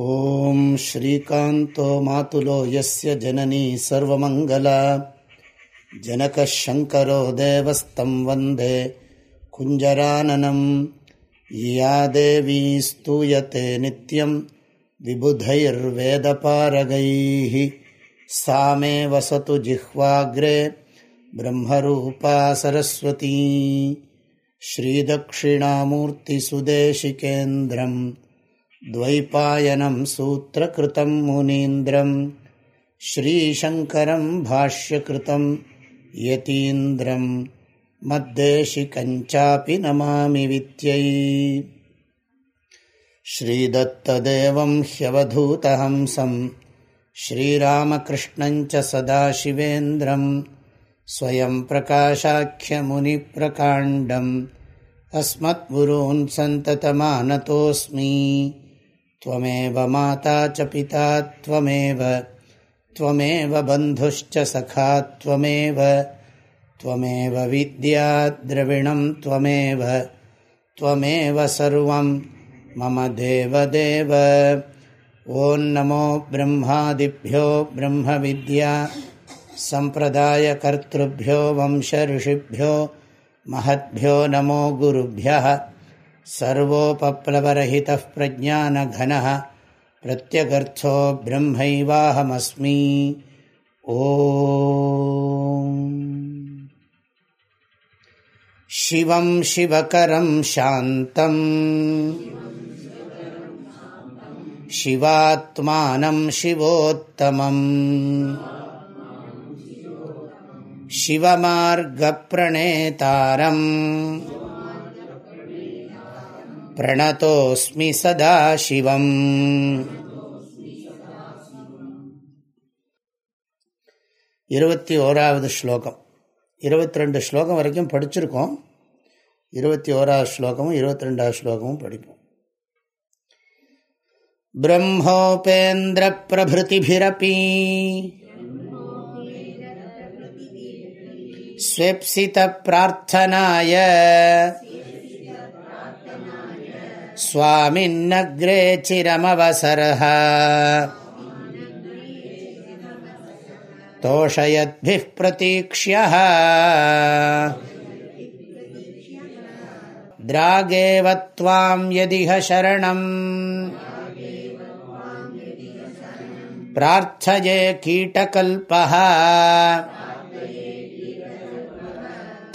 ॐ श्रीकान्तो मातुलो यस्य जननी सर्वमङ्गला। जनकः शङ्करो देवस्तं वन्दे कुञ्जराननम् या देवी स्तूयते नित्यं विबुधैर्वेदपारगैः। सा मे वसतु जिह्वाग्रे ब्रह्मरूपा सरस्वती। श्रीदक्षिणामूर्तिसुदेशिकेन्द्रम् द्वैपायनं सूत्रकृतं मुनीन्द्रं श्रीशङ्करं भाष्यकृतं यतीन्द्रं मद्देशिकञ्चापि नमामि विद्यै। श्रीदत्तदेवं ह्यवधूतहंसं श्रीरामकृष्णञ्च सदाशिवेन्द्रं स्वयं प्रकाशाख्यमुनिप्रकाण्डम् अस्मद्गुरून् सन्ततमानतोऽस्मि त्वमेव माता च पिता त्वमेव त्वमेव बन्धुश्च सखा त्वमेव त्वमेव विद्या द्रविणं मम देवदेव। ॐ नमो ब्रह्मादिभ्यो ब्रह्मविद्या, सम्प्रदायकर्तृभ्यो, वंशऋषिभ्यो, महद्भ्यो नमो गुरुभ्यः। सर्वोपप्लवरहितः प्रज्ञानघनः प्रत्यगर्थो ब्रह्मैवाहमस्मि ओ शिवं शिवकरं शान्तम् शिवात्मानं शिवोत्तमम् शिवमार्गप्रणेतारम् प्रणतोऽस्मि सदा शिवम् இருபத்தி ஓராவது ஸ்லோகம் இருபத்தி ரெண்டு ஸ்லோகம் வரைக்கும் படிச்சிருக்கோம் இருபத்தி ஓராவது ஸ்லோகமும் இருபத்தி ரெண்டாவது ஸ்லோகமும் படிப்போம் பிரம்மோபேந்திர பிரபிருதிபிரபி ஸ்வெப்சித பிரார்த்தனாய स्वामिन्नग्रे चिरमवसरः तोषयद्भिः प्रतीक्ष्यः द्रागेव त्वां यदिह शरणम् प्रार्थये कीटकल्पः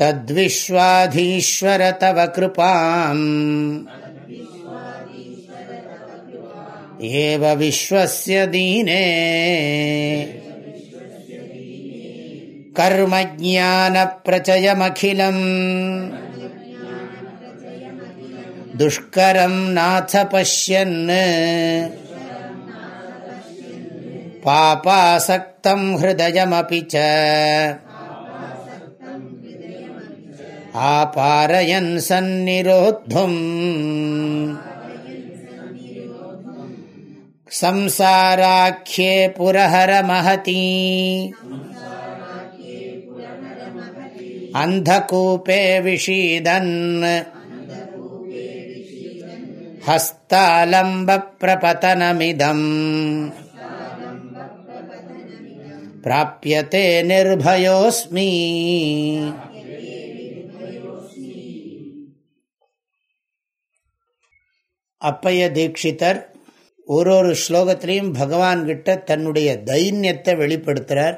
तद्विश्वाधीश्वर तव कृपाम् एव विश्वस्य दीने कर्मज्ञानप्रचयमखिलम् दुष्करं नाथ पश्यन् पापासक्तं हृदयमपि च आपारयन् सन्निरोद्धुम् संसाराख्ये पुरहरमहती अन्धकूपे विषीदन् हस्तालम्बप्रपतनमिदम् प्राप्यते निर्भयोऽस्मि அப்பைய தீட்சிதர் ஒரு ஒரு ஸ்லோகத்திலையும் பகவான்கிட்ட தன்னுடைய தைன்யத்தை வெளிப்படுத்துகிறார்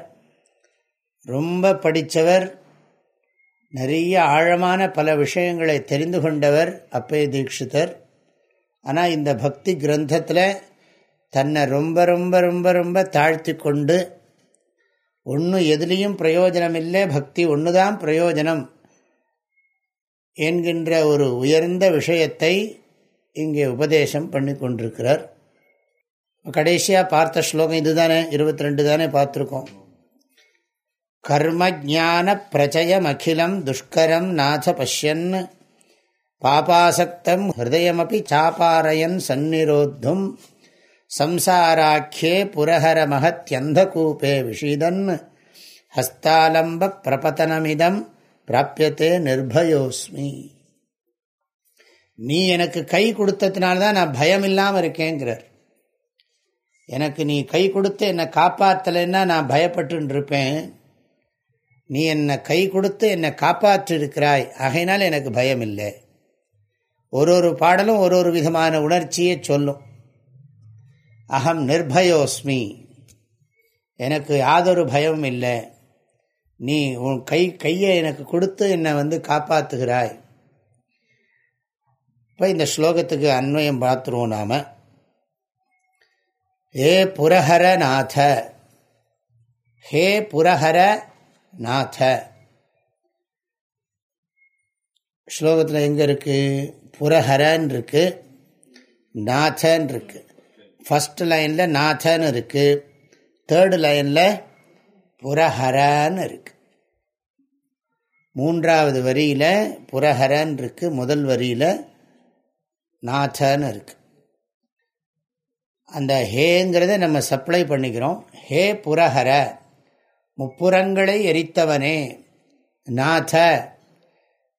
ரொம்ப படித்தவர் நிறைய ஆழமான பல விஷயங்களை தெரிந்து கொண்டவர் அப்பய தீட்சிதர். ஆனால் இந்த பக்தி கிரந்தத்தில் தன்னை ரொம்ப ரொம்ப ரொம்ப ரொம்ப தாழ்த்தி கொண்டு ஒன்றும் எதுலேயும் பிரயோஜனம் இல்லை பக்தி ஒன்று தான் பிரயோஜனம் என்கின்ற ஒரு உயர்ந்த விஷயத்தை இங்கே உபதேசம் பண்ணி கொண்டிருக்கிறார். கடைசியாக பார்த்த ஸ்லோகம் இது தானே இருபத்தி ரெண்டு தானே பார்த்துருக்கோம். கர்ம ஜான பிரச்சயம் அகிலம் துஷ்கரம் நாத பஷ்யன் பாபாசக்தம் ஹிருதயமபி சாபாரயன் சந்நிரோத்தும் சம்சாராக்கியே புரஹர மகத்யந்தகூபே விஷீதன் ஹஸ்தாலம்ப பிரபதனமிதம் பிராபியத்தே நிர்பயோஸ்மி. நீ எனக்கு கை கொடுத்ததுனால தான் நான் பயம் இல்லாமல் இருக்கேங்கிறார். எனக்கு நீ கை கொடுத்து என்னை காப்பாற்றலைன்னா நான் பயப்பட்டு இருப்பேன் நீ என்னை கை கொடுத்து என்னை காப்பாற்றிருக்கிறாய். ஆகையினால் எனக்கு பயம் இல்லை ஒரு ஒரு பாடலும் ஒரு ஒரு விதமான உணர்ச்சியை சொல்லும். அகம் நிர்பயோஸ்மி. எனக்கு யாதொரு பயமும் இல்லை. நீ உன் கை கையை எனக்கு கொடுத்து என்னை வந்து காப்பாற்றுகிறாய் இப்போ இந்த ஸ்லோகத்துக்கு அன்வயம் பார்த்துருவோம் நாம். ஏ புரஹர நாத ஹே புரஹர நாத ஸ்லோகத்தில் எங்கே இருக்குது புரஹரன் இருக்கு? நாதன் இருக்கு ஃபஸ்ட் லைனில் நாதன் இருக்கு தேர்டு லைனில் புரஹரன்னு இருக்கு மூன்றாவது வரியில் புரஹரன் இருக்கு முதல் வரியில் நாதன் இருக்கு அந்த ஹேங்கிறத நம்ம சப்ளை பண்ணிக்கிறோம். ஹே புரஹர முப்புறங்களை எரித்தவனே நாத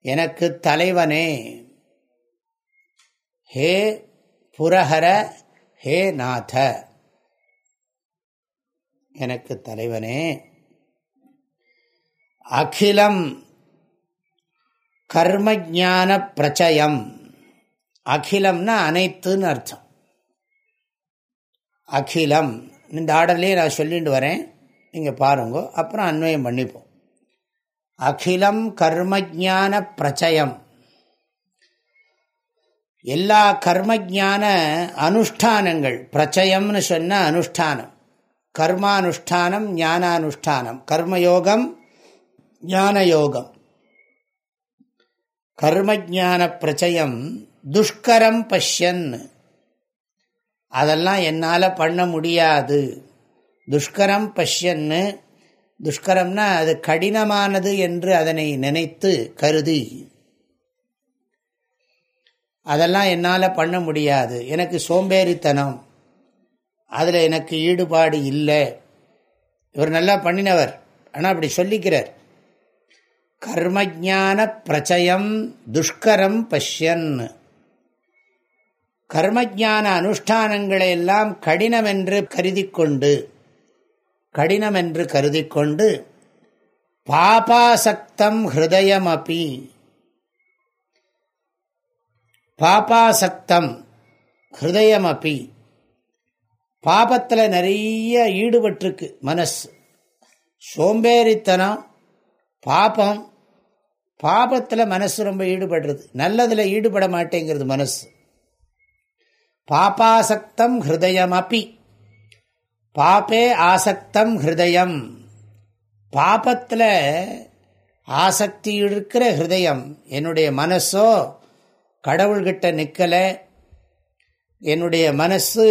எனக்கு தலைவனே. ஹே புரஹர ஹே நாத எனக்கு தலைவனே. அகிலம் கர்மஜான பிரச்சயம் அகிலம்னா அனைத்துன்னு அர்த்தம். அகிலம். இந்த ஆர்டர்லேயே நான் சொல்லிட்டு வரேன். நீங்கள் பாருங்கோ. அப்புறம் அன்வயம் பண்ணிப்போம். அகிலம் கர்மஜான பிரச்சயம். எல்லா கர்மஜான அனுஷ்டானங்கள் பிரச்சயம்னு சொன்ன அனுஷ்டானம். கர்மானுஷ்டானம் ஞானானுஷ்டானம். கர்மயோகம் ஞானயோகம். கர்மஜான பிரச்சயம் துஷ்கரம் பஷ்யன் அதெல்லாம் என்னால் பண்ண முடியாது. துஷ்கரம் பஷ்யன்னு துஷ்கரம்னா அது கடினமானது என்று அதனை நினைத்து கருதி. அதெல்லாம் என்னால் பண்ண முடியாது. எனக்கு சோம்பேறித்தனம். அதில் எனக்கு ஈடுபாடு இல்லை. இவர் நல்லா பண்ணினவர். ஆனால் அப்படி சொல்லிக்கிறார். கர்மஜான பிரச்சயம் துஷ்கரம் பஷ்யன்னு. கர்மஜான அனுஷ்டானங்களை எல்லாம் கடினம் என்று கருதி கொண்டு கடினம் என்று கருதி கொண்டு பாபாசக்தம் ஹிருதயம் அப்பி பாபாசக்தம் ஹிருதயம் அப்பி பாபத்தில் நிறைய ஈடுபட்டிருக்கு மனசு. சோம்பேறித்தனம் பாபம் பாபத்தில் மனசு ரொம்ப ஈடுபடுறது. நல்லதில் ஈடுபட மாட்டேங்கிறது மனசு. பாபாசக்தம் ஹிருதயம் பாப்பே ஆசக்தம் ஹிருதயம். பாபத்தில் ஆசக்தி இருக்கிற ஹிருதயம். என்னுடைய மனசோ கடவுள்கிட்ட நிற்கலை என்னுடைய மனசு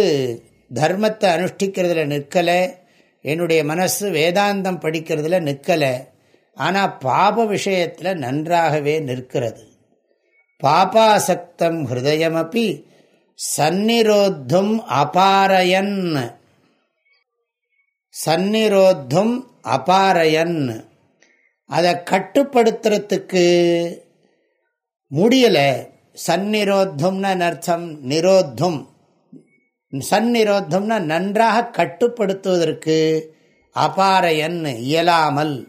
தர்மத்தை அனுஷ்டிக்கிறதுல நிற்கலை என்னுடைய மனசு வேதாந்தம் படிக்கிறதுல நிற்கலை ஆனால் பாப விஷயத்தில் நன்றாகவே நிற்கிறது. பாபாசக்தம் ஹிருதயமப்பி சந்நிரோத்தும் அபாரயன். சந்நிரோத்தும் அபாரயன். அதை கட்டுப்படுத்துறதுக்கு முடியலை. சந்நிரோத்தம்னா அர்த்தம்? நிரோத்தம். சந்நிரோத்தம்னா நன்றாக கட்டுப்படுத்துவதற்கு அபாரயன் இயலாமல்.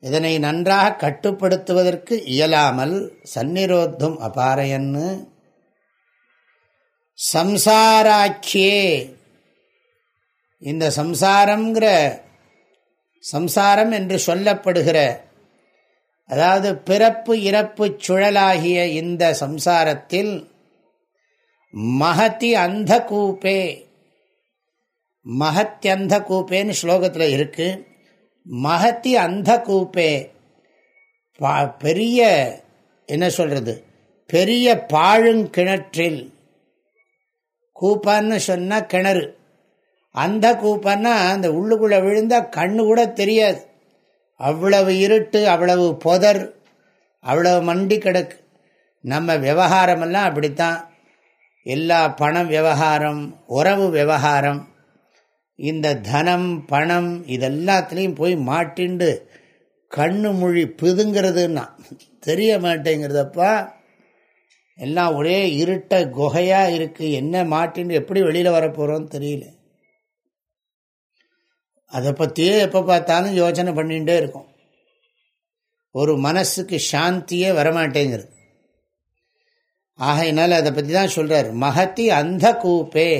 இதனை நன்றாக கட்டுப்படுத்துவதற்கு இயலாமல் சந்நிரோத்தும் அபாரயன்னு சம்சாராக்கியே. இந்த சம்சாரம்ங்கிற சம்சாரம் என்று சொல்லப்படுகிற அதாவது பிறப்பு இறப்பு சுழலாகிய இந்த சம்சாரத்தில் மகத்தி அந்த கூப்பே மகத்தியந்த கூப்பேன்னு ஸ்லோகத்தில் இருக்கு. மகத்தி அந்த கூப்பே பெரிய என்ன சொல்றது? பெரிய பாழுங்கிணற்றில் கூப்பான்னு சொன்னால் கிணறு. அந்த கூப்பன்னா அந்த உள்ளுக்குள்ளே விழுந்தால் கண்ணு கூட தெரியாது. அவ்வளவு இருட்டு அவ்வளவு புதர் அவ்வளவு மண்டி கிடக்கு. நம்ம விவகாரமெல்லாம் அப்படித்தான். எல்லா பணம் விவகாரம் உறவு விவகாரம் இந்த தனம் பணம் இதெல்லாத்துலேயும் போய் மாட்டிண்டு கண்ணு மொழி பிதுங்கிறதுன்னா தெரிய மாட்டேங்கிறதப்பா. எல்லாம் ஒரே இருட்ட குகையாக இருக்குது என்ன மாட்டின்னு எப்படி வெளியில் வரப்போகிறோன்னு தெரியல. அதை பற்றியே எப்போ பார்த்தாலும் யோசனை பண்ணிகிட்டே இருக்கும். ஒரு மனசுக்கு சாந்தியே வரமாட்டேங்கிறது. ஆகையினால அதை பற்றி தான் சொல்கிறார் மகத்தி அந்த கூப்பே.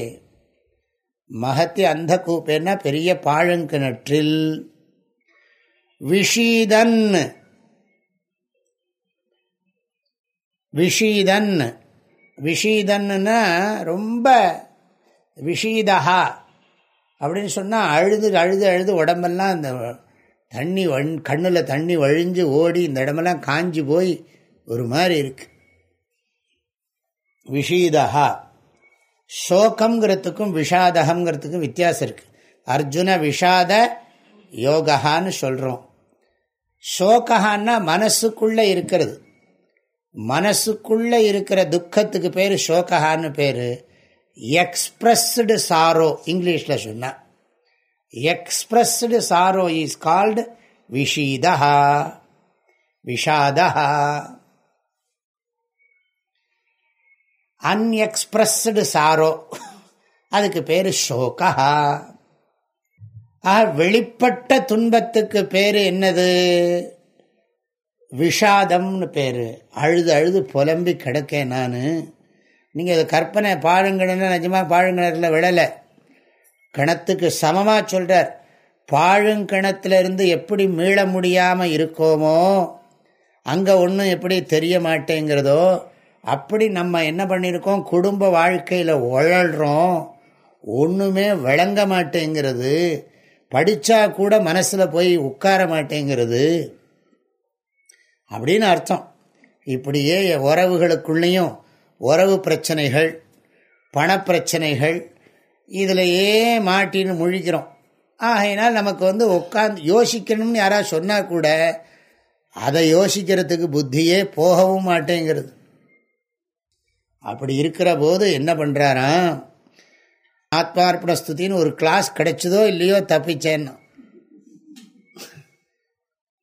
மகத்தி அந்த கூப்பேன்னா பெரிய பாழங்கிணற்றில் விஷீதன் விஷீதன். விஷீதன்னா ரொம்ப விஷீதா அப்படின்னு சொன்னால் அழுது அழுது அழுது உடம்பெல்லாம் அந்த தண்ணி வண் கண்ணில் தண்ணி வழிஞ்சு ஓடி இந்த இடமெல்லாம் காஞ்சி போய் ஒரு மாதிரி இருக்கு. விஷீதா சோகங்கிறதுக்கும் விஷாதகங்கிறதுக்கும் வித்தியாசம் இருக்குது அர்ஜுன விஷாத யோகான்னு சொல்கிறோம் சோகான்னா மனசுக்குள்ளே இருக்கிறது. மனசுக்குள்ளே இருக்கிற துக்கத்துக்கு பேர் ஷோகஹான்னு பேர். எக்ஸ்பிரஸ்டு சாரோ இங்கிலீஷில் சொன்ன. எக்ஸ்பிரஸ்டு சாரோ இஸ் கால்டு விஷீதா விஷாதா அன்எக்ஸ்பிரஸ்டு சாரோ அதுக்கு பேர் சோகா வெளிப்பட்ட துன்பத்துக்கு பேர் என்னது? விஷாதம்னு பேர். அழுது அழுது புலம்பி கிடக்கேன் நான். நீங்கள் அதை கற்பனை பாழுங்கிணன்னு நிஜமாக பாழுங்கிணறுல விழலை. கிணத்துக்கு சமமாக சொல்கிறார் பாழுங்கிணத்துலேருந்து எப்படி மீள முடியாமல் இருக்கோமோ அங்கே ஒன்றும் எப்படி தெரிய மாட்டேங்கிறதோ அப்படி நம்ம என்ன பண்ணியிருக்கோம் குடும்ப வாழ்க்கையில் உழல்றோம் ஒன்றுமே விளங்க மாட்டேங்கிறது. படித்தா கூட மனசில் போய் உட்கார மாட்டேங்கிறது. அப்படின்னு அர்த்தம். இப்படியே உறவுகளுக்குள்ளேயும் உறவு பிரச்சனைகள் பணப்பிரச்சனைகள் இதிலையே மாட்டின்னு முழிக்கிறோம். ஆகையினால் நமக்கு வந்து உட்காந்து யோசிக்கணும்னு யாராவது சொன்னால் கூட அதை யோசிக்கிறதுக்கு புத்தியே போகவும் மாட்டேங்கிறது. அப்படி இருக்கிற போது என்ன பண்ணுறாராம் ஆத்மார்ப்பண ஸ்துதின்னு ஒரு கிளாஸ் கிடைச்சதோ இல்லையோ தப்பிச்சேன்னா.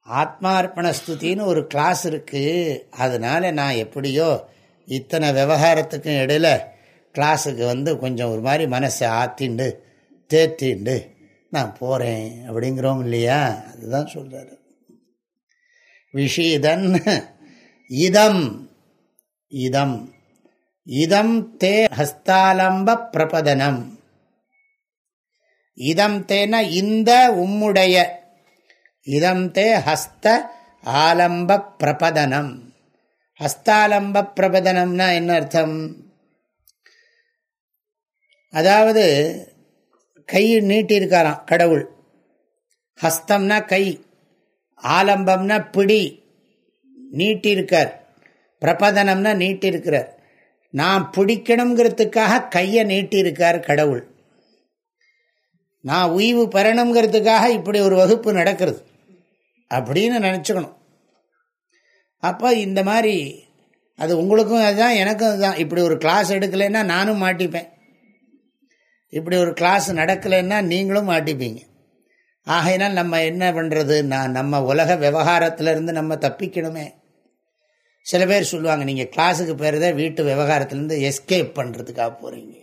ஆத்மார்ப்பண ஸ்துதின்னு ஒரு கிளாஸ் இருக்குது அதனால் நான் எப்படியோ இத்தனை விவகாரத்துக்கும் இடையில் கிளாஸுக்கு வந்து கொஞ்சம் ஒரு மாதிரி மனசை ஆத்திண்டு தேத்திண்டு நான் போகிறேன் அப்படிங்கிறோம் இல்லையா? அதுதான் சொல்கிறாரு விஷீதன் இதம் இதம் இதம் தே ஹஸ்தாலம்ப பிரபதனம். இதம் தேன இந்த உம்முடைய இதம் தே ஹஸ்த ஆலம்ப பிரபதனம். ஹஸ்தாலம்ப பிரபதனம்னா என்ன அர்த்தம்? அதாவது கை நீட்டியிருக்காராம் கடவுள். ஹஸ்தம்னா கை ஆலம்பம்னா பிடி நீட்டிருக்கார் பிரபதனம்னா நீட்டிருக்கிறார் நான் பிடிக்கணுங்கிறதுக்காக கையை நீட்டியிருக்கார் கடவுள். நான் உய்வு பெறணுங்கிறதுக்காக இப்படி ஒரு வகுப்பு நடக்கிறது. அப்படின்னு நினச்சிக்கணும். அப்போ இந்த மாதிரி அது உங்களுக்கும் அதுதான் எனக்கும் அதுதான். இப்படி ஒரு கிளாஸ் எடுக்கலைன்னா நானும் மாட்டிப்பேன். இப்படி ஒரு கிளாஸ் நடக்கலைன்னா நீங்களும் மாட்டிப்பீங்க. ஆகையினால் நம்ம என்ன பண்ணுறது நான் நம்ம உலக விவகாரத்திலேருந்து நம்ம தப்பிக்கணுமே. சில பேர் சொல்லுவாங்க நீங்கள் கிளாஸுக்கு போகிறத வீட்டு விவகாரத்துலேருந்து எஸ்கேப் பண்ணுறதுக்காக போகிறீங்க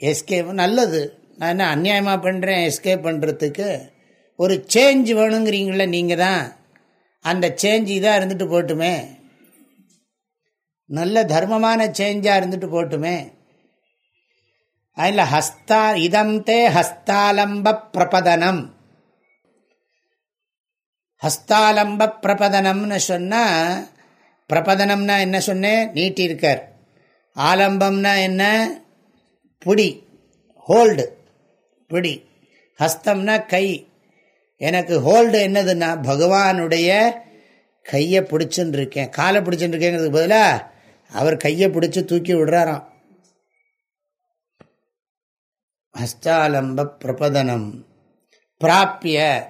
எஸ்கேப் நல்லது. நான் என்ன அந்நியாயமாக பண்ணுறேன் எஸ்கேப் பண்ணுறதுக்கு ஒரு சேஞ்ச் வேணுங்கிறீங்கள நீங்கள் தான் அந்த சேஞ்ச் இதாக இருந்துட்டு போட்டுமே. நல்ல தர்மமான சேஞ்சாக இருந்துட்டு போட்டுமே. அதில் ஹஸ்தா இதம் தே ஹஸ்தாலம்ப பிரபதனம். ஹஸ்தாலம்ப பிரபதனம்னு சொன்னால் பிரபதனம்னா என்ன சொன்னேன் நீட்டிருக்கார் ஆலம்பம்னா என்ன? புடி ஹோல்டு பிடி. ஹஸ்தம்னா கை. எனக்கு ஹோல்டு என்னதுன்னா பகவானுடைய கையை பிடிச்சுன்னு இருக்கேன் காலை பிடிச்சுன்னு இருக்கேங்கிறதுக்கு பதிலாக அவர் கையை பிடிச்சி தூக்கி விடுறாராம். ஹஸ்தாலம்ப பிரபதனம். பிராப்பிய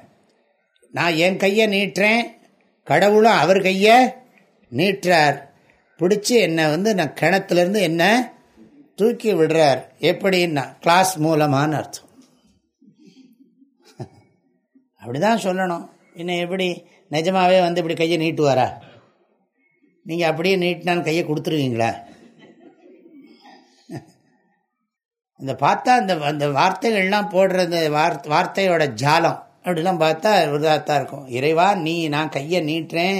நான் என் கையை நீட்டுறேன் கடவுளும் அவர் கையை நீட்டுறார். பிடிச்சி என்னை வந்து நான் கிணத்துலேருந்து என்ன தூக்கி விடுறார். எப்படின்னா கிளாஸ் மூலமான அர்த்தம். அப்படி தான் சொல்லணும். இன்னும் எப்படி? நிஜமாகவே வந்து இப்படி கையை நீட்டுவாரா? நீங்கள் அப்படியே நீட்டினான்னு கையை கொடுத்துருவீங்களா? இந்த பார்த்தா அந்த அந்த வார்த்தைகள்லாம் போடுற அந்த வார்த்தையோட ஜாலம். அப்படிலாம் பார்த்தா இதாக தான் இருக்கும். இறைவா நீ நான் கையை நீட்டுறேன்.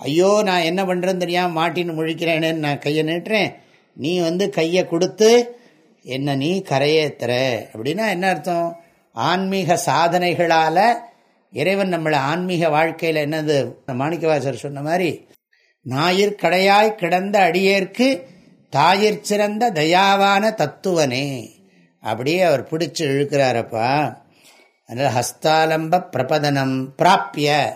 ஐயோ நான் என்ன பண்ணுறேன்னு தெரியாமல் மாட்டின்னு முழிக்கிறேன்னு நான் கையை நீட்டுறேன். நீ வந்து கையை கொடுத்து என்ன நீ கரையேத்துற. அப்படின்னா என்ன அர்த்தம்? ஆன்மீக சாதனைகளால் இறைவன் நம்மளை ஆன்மீக வாழ்க்கையில் என்னது? மாணிக்கவாசர் சொன்ன மாதிரி ஞாயிற் கடையாய் கிடந்த அடியேற்கு தாயிற் சிறந்த தயாவான தத்துவனே. அப்படியே அவர் பிடிச்சி இழுக்கிறாரப்பா. அதனால் ஹஸ்தாலம்ப பிரபதனம் பிராப்பிய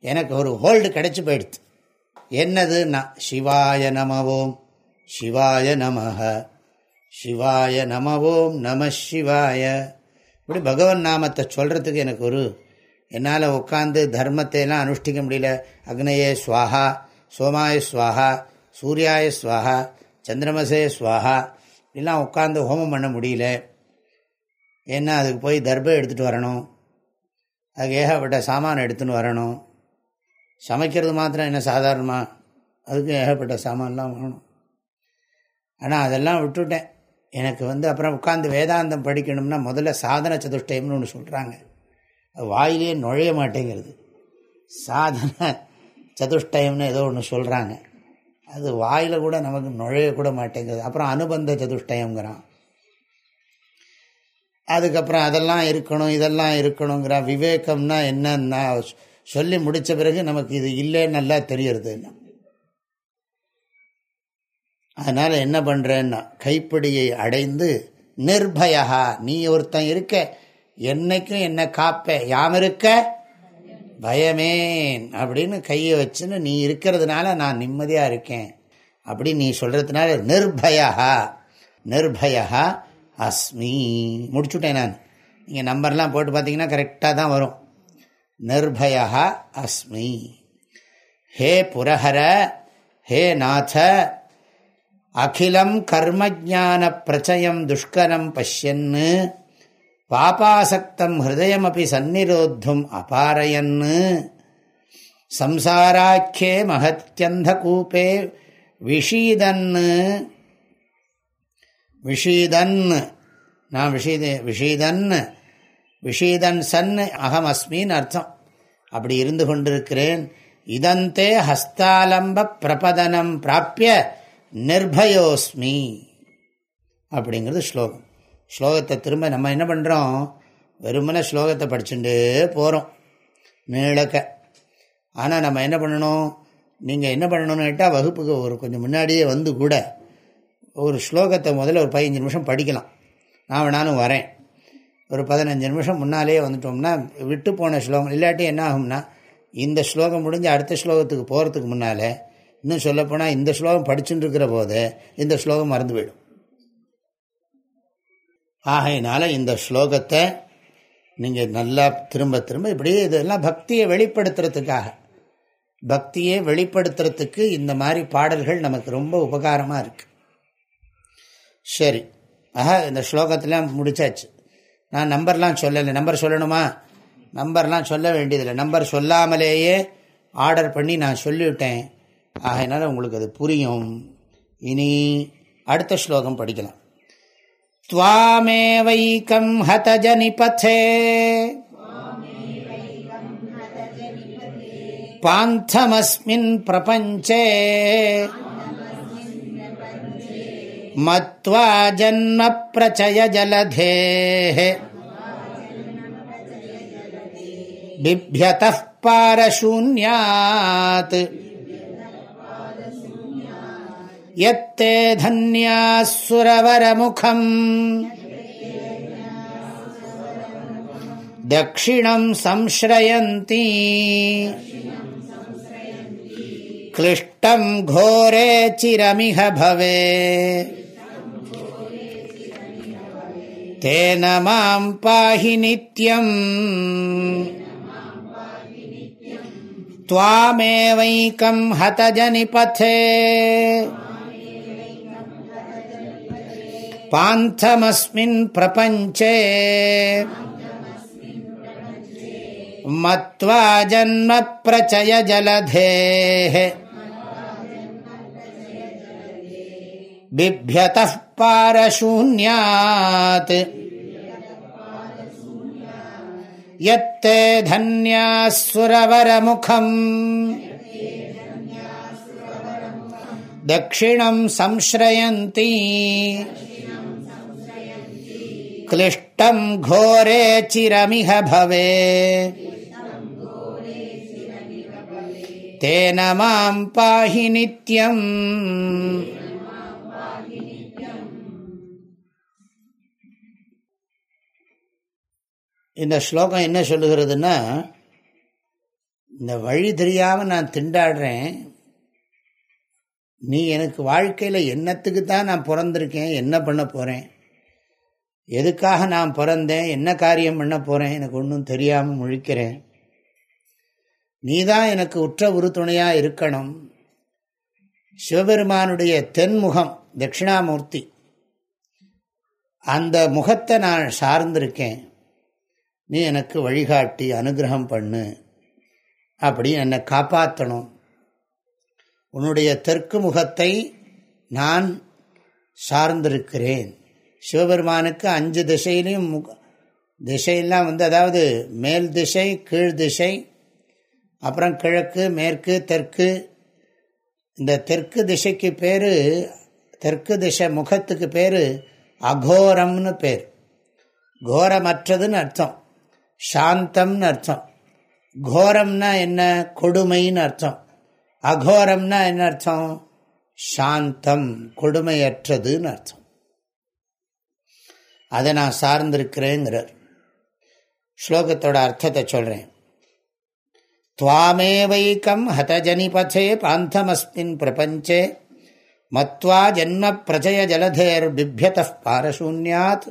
எனக்கு ஒரு ஹோல்டு கிடைச்சி போயிடுது. என்னதுன்னா சிவாய நமவோம். சிவாய நமக சிவாய நமவோம் நம சிவாய. இப்படி பகவன் நாமத்தை சொல்கிறதுக்கு எனக்கு ஒரு என்னால் உட்காந்து தர்மத்தை எல்லாம் அனுஷ்டிக்க முடியல. அக்னயே ஸ்வாஹா சோமாய ஸ்வாஹா சூர்யாய ஸ்வாஹா சந்திரமசே ஸ்வாஹா இப்படிலாம் உட்காந்து ஹோமம் பண்ண முடியல. ஏன்னா அதுக்கு போய் தர்பம் எடுத்துகிட்டு வரணும். அதுக்கு ஏகப்பட்ட சாமான் எடுத்துன்னு வரணும். சமைக்கிறது மாத்திரம் என்ன சாதாரணமாக அதுக்கு ஏகப்பட்ட சாமான்லாம் வாங்கணும். ஆனால் அதெல்லாம் விட்டுவிட்டேன் எனக்கு வந்து அப்புறம் உட்காந்து வேதாந்தம் படிக்கணும்னா முதல்ல சாதன சதுஷ்டயம்னு ஒன்று சொல்கிறாங்க வாயிலே நுழைய மாட்டேங்கிறது. சாதன சதுஷ்டயம்னு ஏதோ ஒன்று சொல்கிறாங்க அது வாயில் கூட நமக்கு நுழையக்கூட மாட்டேங்கிறது. அப்புறம் அனுபந்த சதுஷ்டயங்கிறான் அதுக்கப்புறம் அதெல்லாம் இருக்கணும் இதெல்லாம் இருக்கணுங்கிறான் விவேகம்னா என்னன்னா சொல்லி முடித்த பிறகு நமக்கு இது இல்லைன்னு நல்லா தெரியறது அதனால் என்ன பண்ணுறேன்னா கைப்பிடியை அடைந்து நிர்பயா நீ ஒருத்தன் இருக்க என்னைக்கும் என்ன காப்பேன் யாம் இருக்க? பயமேன். அப்படின்னு கையை வச்சுன்னு நீ இருக்கிறதுனால நான் நிம்மதியாக இருக்கேன். அப்படி நீ சொல்கிறதுனால நிர்பயா நிர்பயா அஸ்மி. முடிச்சுட்டேன் நான். நீங்கள் நம்பர்லாம் போட்டு பார்த்தீங்கன்னா கரெக்டாக தான் வரும். நிர்பயா அஸ்மி. ஹே புரஹர ஹே நாத. அகிலம் கர்மஜான பிரச்சயம் துஷ்கரம் பஷ்யன்னு. பாபாசக்தம் ஹிருதயமபி சந்நிரோத்தும் அபாரயன்னு. சம்சாராக்கியே மகத்தியந்த கூப்பே விஷீதன்னு. விஷீதன் நான் விஷீத விஷீதன் விஷீதன் சன் அகம் அஸ்மின்னு அர்த்தம். அப்படி இருந்து கொண்டிருக்கிறேன். இதந்தே ஹஸ்தாலம்ப பிரபதனம் பிராப்பிய நிர்பயோஸ்மி. அப்படிங்கிறது ஸ்லோகம். ஸ்லோகத்தை திரும்ப நம்ம என்ன பண்ணுறோம் வெறுமனை ஸ்லோகத்தை படிச்சுட்டு போகிறோம் மேலக்க ஆனால் நம்ம என்ன பண்ணணும்? நீங்கள் என்ன பண்ணணும்னு கேட்டால் வகுப்புக்கு ஒரு கொஞ்சம் முன்னாடியே வந்து கூட ஒரு ஸ்லோகத்தை முதல்ல ஒரு பதினஞ்சு நிமிஷம் படிக்கலாம். நான் வேணாலும் வரேன். ஒரு பதினஞ்சு நிமிஷம் முன்னாலேயே வந்துட்டோம்னா விட்டு போன ஸ்லோகம் இல்லாட்டி என்ன ஆகும்னா இந்த ஸ்லோகம் முடிஞ்சு அடுத்த ஸ்லோகத்துக்கு போகிறதுக்கு முன்னால் இன்னும் சொல்லப்போனால் இந்த ஸ்லோகம் படிச்சுட்டு இருக்கிற போது இந்த ஸ்லோகம் மறந்து போயிடும். ஆகையினால இந்த ஸ்லோகத்தை நீங்கள் நல்லா திரும்ப திரும்ப இப்படி இதெல்லாம் பக்தியை வெளிப்படுத்துறதுக்காக. பக்தியை வெளிப்படுத்துறதுக்கு இந்த மாதிரி பாடல்கள் நமக்கு ரொம்ப உபகாரமாக இருக்குது சரி. ஆஹா இந்த ஸ்லோகத்திலாம் முடிச்சாச்சு. நான் நம்பர்லாம் சொல்லலை. நம்பர் சொல்லணுமா? நம்பர்லாம் சொல்ல வேண்டியதில்லை. நம்பர் சொல்லாமலேயே ஆர்டர் பண்ணி நான் சொல்லிவிட்டேன். ஆகையினால உங்களுக்கு அது புரியும். இனி அடுத்த ஸ்லோகம் படிக்கலாம். त्वामेवैकं हतजनिपथे। पान्थमस्मिन् प्रपञ्चे। मत्वा जन्मप्रचयजलधेः बिभ्यतः पारशून्यात्। यत्ते धन्याः सुरवरमुखम् दक्षिणं संश्रयन्ती। क्लिष्टं घोरे चिरमिह भवे। तेन माँ पाहि नित्यम्। त्वामेवैकं हतजनिपथे। पान्थमस्मिन् प्रपञ्चे मत्वा जन्मप्रचयजलधेः बिभ्यतः पारशून्यात्। यत्ते धन्याः सुरवरमुखम् दक्षिणं संश्रयन्ति। क्लिष्टं घोरे चिरमिह भवे तेन मां पाहि नित्यम् இந்த ஸ்லோகம் என்ன சொல்லுகிறதுனா இந்த வழி தெரியாமல் நான் திண்டாடுறேன் நீ எனக்கு வாழ்க்கையில் என்னத்துக்கு தான் நான் பிறந்திருக்கேன் என்ன பண்ண போகிறேன் எதுக்காக நான் பிறந்தேன்? என்ன காரியம் பண்ண போகிறேன் எனக்கு ஒன்றும் தெரியாமல் முழிக்கிறேன். நீ தான் எனக்கு உற்ற உறுதுணையாக இருக்கணும். சிவபெருமானுடைய தென்முகம் தட்சிணாமூர்த்தி. அந்த முகத்தை நான் சார்ந்திருக்கேன். நீ எனக்கு வழிகாட்டி அனுகிரகம் பண்ணு. அப்படி என்னை காப்பாற்றணும் உன்னுடைய தெற்கு முகத்தை நான் சார்ந்திருக்கிறேன். சிவபெருமானுக்கு அஞ்சு திசையிலையும் முக திசையெல்லாம் வந்து அதாவது மேல் திசை கீழ் திசை அப்புறம் கிழக்கு மேற்கு தெற்கு. இந்த தெற்கு திசைக்கு பேர் தெற்கு திசை முகத்துக்கு பேர் அகோரம்னு பேர். கோரமற்றதுன்னு அர்த்தம். சாந்தம்னு அர்த்தம். கோரம்னா என்ன? கொடுமைன்னு அர்த்தம். அகோரம்னா என்ன அர்த்தம்? சாந்தம் கொடுமையற்றதுன்னு அர்த்தம். அதை நான் சார்ந்திருக்கிறேங்கிறார். ஸ்லோகத்தோட அர்த்தத்தை சொல்கிறேன் துவாமேவைக்கம் ஹதஜனிபதே பாந்தமஸ்மின் பிரபஞ்சே மத்வா ஜன்ம பிரஜய ஜலதேர் பிபியத பாரசூன்யாத்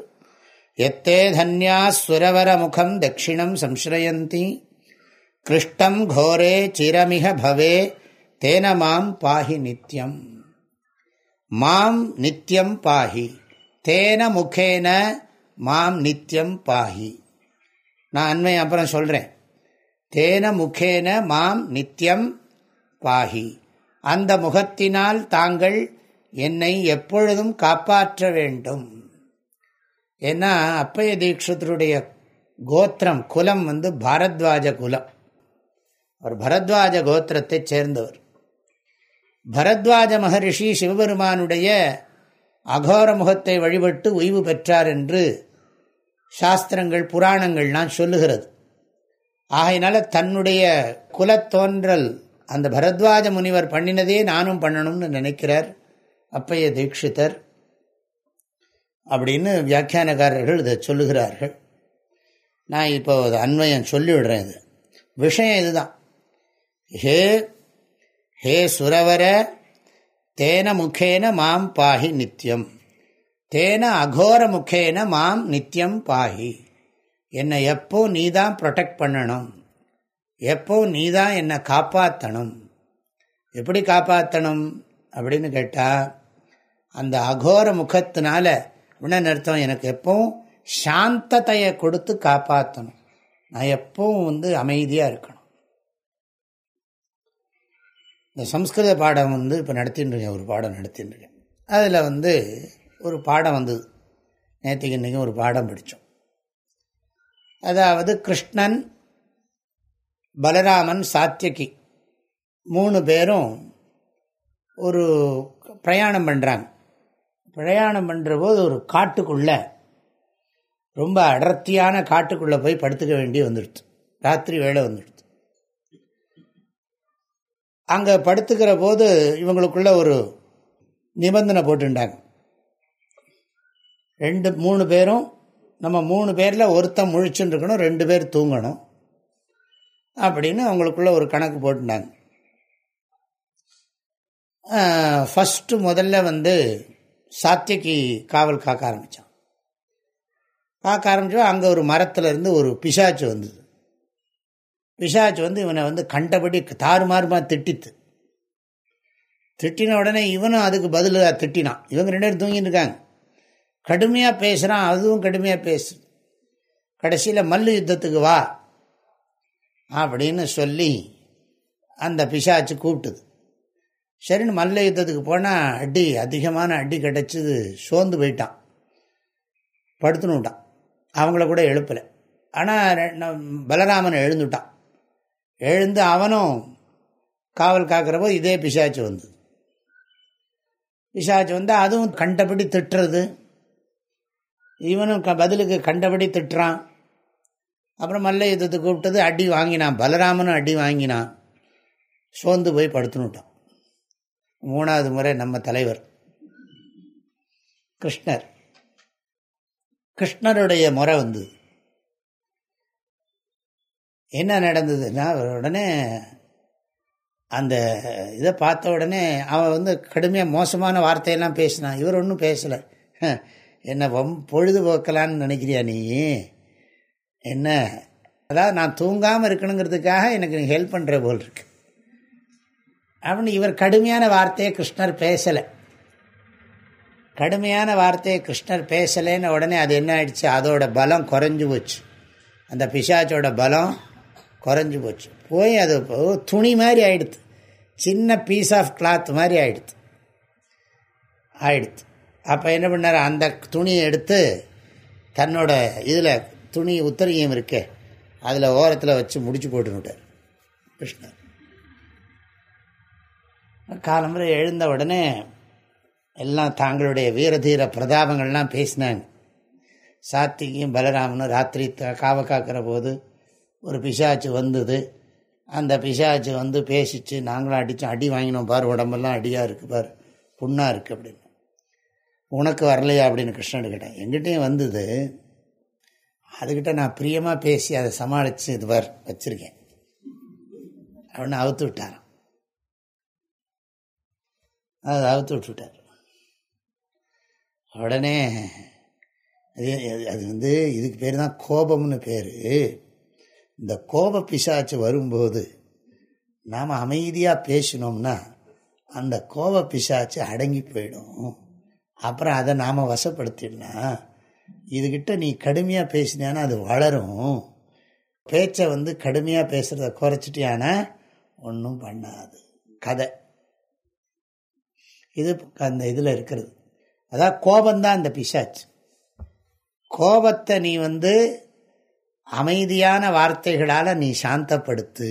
எத்தே தன்யா சுரவர முகம் தட்சிணம் சம்ஸ்ரயந்தி கிருஷ்டம் கோரே சிரமிக பவே தேன மாம் பாஹி நித்யம். மாம் நித்யம் பாஹி. தேன முகேன மாம் நித்யம் பாஹி. நான் அண்மை அப்புறம் சொல்கிறேன் தேன முகேன மாம் நித்யம் பாஹி. அந்த முகத்தினால் தாங்கள் என்னை எப்பொழுதும் காப்பாற்ற வேண்டும். ஏன்னா அப்பய தீட்சிதருடைய கோத்திரம் குலம் வந்து பாரத்வாஜ குலம். அவர் பரத்வாஜ கோத்திரத்தைச் சேர்ந்தவர். பரத்வாஜ மகரிஷி சிவபெருமானுடைய அகோர முகத்தை வழிபட்டு ஓய்வு பெற்றார் என்று சாஸ்திரங்கள் புராணங்கள்லாம் சொல்லுகிறது. ஆகையினால தன்னுடைய குலத்தோன்றல் அந்த பரத்வாஜ முனிவர் பண்ணினதே நானும் பண்ணணும்னு நினைக்கிறார். அப்பைய தீட்சிதர் அப்படின்னு வியாக்கியானக்காரர்கள் இதை சொல்லுகிறார்கள். நான் இப்போ அன்வயம் சொல்லிவிடுறேன் இது. விஷயம் இதுதான். ஹே ஹே சுரவர தேன முகேன மாம் பாஹி நித்தியம் தேன அகோர முகேன மாம் நித்தியம் பாஹி. என்னை எப்போ நீ தான் ப்ரொடெக்ட் பண்ணணும்? எப்போ நீ தான் என்னை காப்பாற்றணும் எப்படி காப்பாற்றணும் அப்படின்னு கேட்டால் அந்த அகோர முகத்தினால அப்படின்னு அர்த்தம்? எனக்கு எப்பவும் சாந்தத்தையை கொடுத்து காப்பாற்றணும் நான் எப்பவும் வந்து அமைதியாக இருக்கணும். இந்த சம்ஸ்கிருத பாடம் வந்து இப்போ நடத்தின்னு ஒரு பாடம் நடத்தின்னு அதில் வந்து ஒரு பாடம் வந்தது. நேற்றுக்கு இன்றைக்கும் ஒரு பாடம் படித்தோம் அதாவது கிருஷ்ணன் பலராமன் சாத்தியகி மூணு பேரும் ஒரு பிரயாணம் பண்ணுறாங்க பிரயாணம் பண்ணுற போது ஒரு காட்டுக்குள்ளே ரொம்ப அடர்த்தியான காட்டுக்குள்ளே போய் படுத்துக்க வேண்டி வந்துடுச்சு. ராத்திரி வேலை வந்துடுச்சு. அங்கே படுத்துக்கிற போது இவங்களுக்குள்ள ஒரு நிபந்தனை போட்டுட்டாங்க ரெண்டு மூணு பேரும் நம்ம மூணு பேரில் ஒருத்தன் முழிச்சுன்னு இருக்கணும் ரெண்டு பேர் தூங்கணும் அப்படின்னு அவங்களுக்குள்ள ஒரு கணக்கு போட்டுட்டாங்க ஃபஸ்ட்டு முதல்ல வந்து சாத்தியக்கு காவல் காக்க ஆரம்பித்தான் காக்க ஆரம்பித்தோம் அங்கே ஒரு மரத்தில் இருந்து ஒரு பிசாச்சு வந்தது. பிசாச்சு வந்து இவனை வந்து கண்டபடி தாறுமாறுமா திட்டித்து. திட்டின உடனே இவனும் அதுக்கு பதிலாக திட்டினான். இவங்க ரெண்டு பேரும் தூங்கிட்டு இருக்காங்க. கடுமையாக பேசுகிறான் அதுவும் கடுமையாக பேசு. கடைசியில் மல்லு யுத்தத்துக்கு வா அப்படின்னு சொல்லி அந்த பிசாச்சு கூப்பிட்டுது. சரின்னு மல்ல யுத்தத்துக்கு போனால் அடி அதிகமான அடி கிடச்சிது சோர்ந்து போயிட்டான். படுத்துன்னு விட்டான். அவங்கள கூட எழுப்பலை. ஆனால் பலராமன் எழுந்துட்டான். எழுந்து அவனும் காவல் காக்கிறப்போ இதே பிசாச்சு வந்தது. பிசாச்சு வந்து அதுவும் கண்டபடி திட்டுறது. இவனும் க பதிலுக்கு கண்டபடி திட்டுறான். அப்புறம் மல்ல யுத்தத்தை கூப்பிட்டது அடி வாங்கினான். பலராமனும் அடி வாங்கினான். சோர்ந்து போய் படுத்துனுட்டான் மூணாவது முறை நம்ம தலைவர். கிருஷ்ணர். கிருஷ்ணருடைய முறை வந்தது என்ன நடந்ததுன்னா உடனே அந்த இதை பார்த்த உடனே அவன் வந்து கடுமையாக மோசமான வார்த்தையெல்லாம் பேசினான். இவர் ஒன்றும் பேசலை. என்ன வம் பொழுதுபோக்கலான்னு நினைக்கிறியா நீ? என்ன? அதாவது நான் தூங்காமல் இருக்கணுங்கிறதுக்காக எனக்கு நீ ஹெல்ப் பண்ணுற போல் இருக்கு. அப்படின்னு இவர் கடுமையான வார்த்தையை கிருஷ்ணர் பேசலை. கடுமையான வார்த்தையை கிருஷ்ணர் பேசலைன்னு உடனே அது என்ன ஆயிடுச்சு? அதோட பலம் குறைஞ்சி போச்சு. அந்த பிசாச்சோட பலம் குறைஞ்சி போச்சு. போய் அது துணி மாதிரி ஆயிடுது சின்ன பீஸ் ஆஃப் கிளாத் மாதிரி ஆயிடுது ஆயிடுது அப்போ என்ன பண்ணார்? அந்த துணியை எடுத்து தன்னோட இதில் துணி உத்தரியம் இருக்கே அதில் ஓரத்தில் வச்சு முடிச்சு போட்டுனுட்டார் கிருஷ்ணர். காலமுறை எழுந்த உடனே எல்லாம் தாங்களுடைய வீரதீர பிரதாபங்கள்லாம் பேசினாங்க. சாத்திகியும் பலராமனும் ராத்திரி காவ காக்கிற போது ஒரு பிசாச்சு வந்தது. அந்த பிசாச்சு வந்து பேசிச்சு நாங்களும் அடித்தோம் அடி வாங்கினோம் பார் உடம்பெல்லாம் அடியாக இருக்குது பார் புண்ணாக இருக்குது அப்படின்னு. உனக்கு வரலையா? அப்படின்னு கிருஷ்ணன் கேட்டேன். எங்கிட்டையும் வந்தது. அதுக்கிட்ட நான் பிரியமாக பேசி அதை சமாளித்து இது பார் வச்சுருக்கேன். அப்படின்னு அவுத்து விட்டாரான் அதை அவுத்து விட்டுவிட்டார் உடனே அது அது வந்து இதுக்கு பேர் தான் கோபம்னு பேர். இந்த கோப பிசாச்சு வரும்போது நாம் அமைதியாக பேசினோம்னா அந்த கோப பிசாச்சு அடங்கி போயிடும். அப்புறம் அதை நாம் வசப்படுத்திடலாம். இதுகிட்ட நீ கடுமையாக பேசினானா அது வளரும். பேச்சை வந்து கடுமையாக பேசுகிறத குறைச்சிட்டியானா ஒன்றும் பண்ணாது. கதை. இது அந்த இதில் இருக்கிறது. அதான் கோபந்தான் அந்த பிசாச்சு. கோபத்தை நீ வந்து அமைதியான வார்த்தைகளால் நீ சாந்தப்படுத்து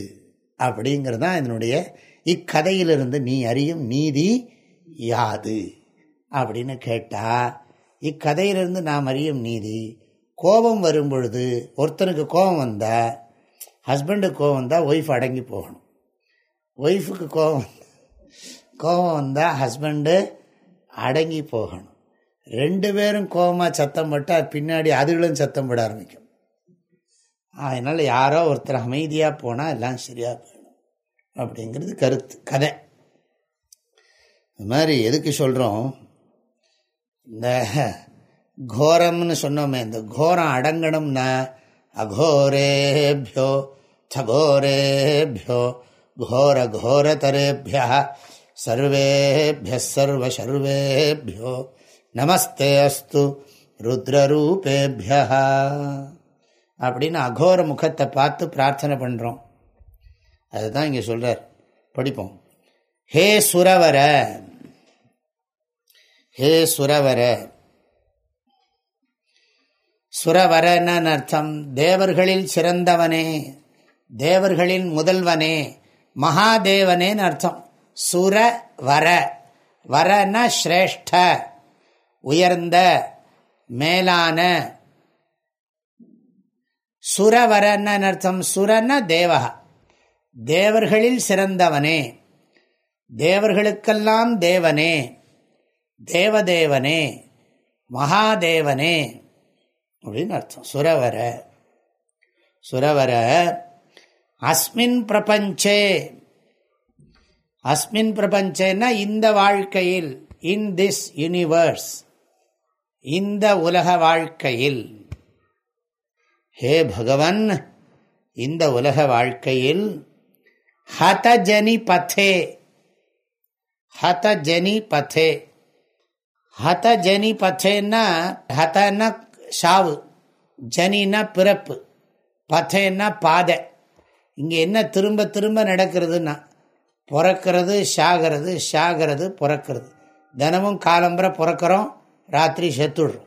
அப்படிங்கிறது தான் இதனுடைய இக்கதையிலிருந்து நீ அறியும் நீதி யாது அப்படின்னு கேட்டால் இக்கதையிலிருந்து நாம் அறியும் நீதி கோபம் வரும் பொழுது ஒருத்தனுக்கு கோபம் வந்தால் ஹஸ்பண்டுக்கு கோபம் வந்தால் ஒய்ஃப் அடங்கி போகணும். ஒய்ஃபுக்கு கோபம் கோபம் வந்தால் ஹஸ்பண்டு அடங்கி போகணும். ரெண்டு பேரும் கோபமாக சத்தம் போட்டால் பின்னாடி அதுகளும் சத்தம் போட ஆரம்பிக்கும். அதனால் யாரோ ஒருத்தர் அமைதியாக போனால் எல்லாம் சரியாக போயிடும். அப்படிங்கிறது கருத்து கதை. இது மாதிரி எதுக்கு சொல்கிறோம் இந்த கோரம்னு சொன்னோமே இந்த கோரம் அடங்கணும்னா அகோரேபியோ சகோரேபியோ கோர கோரதரேபியா சர்வேபிய சர்வசர்வேபியோ நமஸ்தே அஸ்து ருத்ரூபேபியா அப்படின்னு அகோர முகத்தை பார்த்து பிரார்த்தனை பண்ணுறோம் அதுதான் இங்கே சொல்கிறார் படிப்போம். ஹே சுரவர. ஹே சுரவர. சுரவரன்னு அர்த்தம் தேவர்களில் சிறந்தவனே தேவர்களின் முதல்வனே மகாதேவனேன்னு அர்த்தம். சுர வர வரன ஸ்ரேஷ்ட உயர்ந்த மேலான சுரவரன்னு அர்த்தம்? சுரன தேவகா தேவர்களில் சிறந்தவனே. தேவர்களுக்கெல்லாம் தேவனே. தேவதேவனே. மகாதேவனே. அப்படின்னு அர்த்தம். சுரவர சுரவர அஸ்மின் பிரபஞ்சே. அஸ்மின் பிரபஞ்சேன்னா இந்த வாழ்க்கையில் இன் திஸ் யூனிவர்ஸ் இந்த உலக வாழ்க்கையில். ஹே பகவன் இந்த உலக வாழ்க்கையில் ஹதஜனி பதே ஹதஜனி பதே. ஹதஜனி பதேன்னா ஹதன்னா ஷாவு ஜனின்னா பிறப்பு பதேன்னா பாதை. இங்கே என்ன திரும்ப திரும்ப நடக்கிறதுன்னா பிறக்கிறது ஷாகிறது ஷாகிறது பிறக்கிறது. தினமும் காலம்புரை பிறக்கிறோம் ராத்திரி செத்துடுறோம்.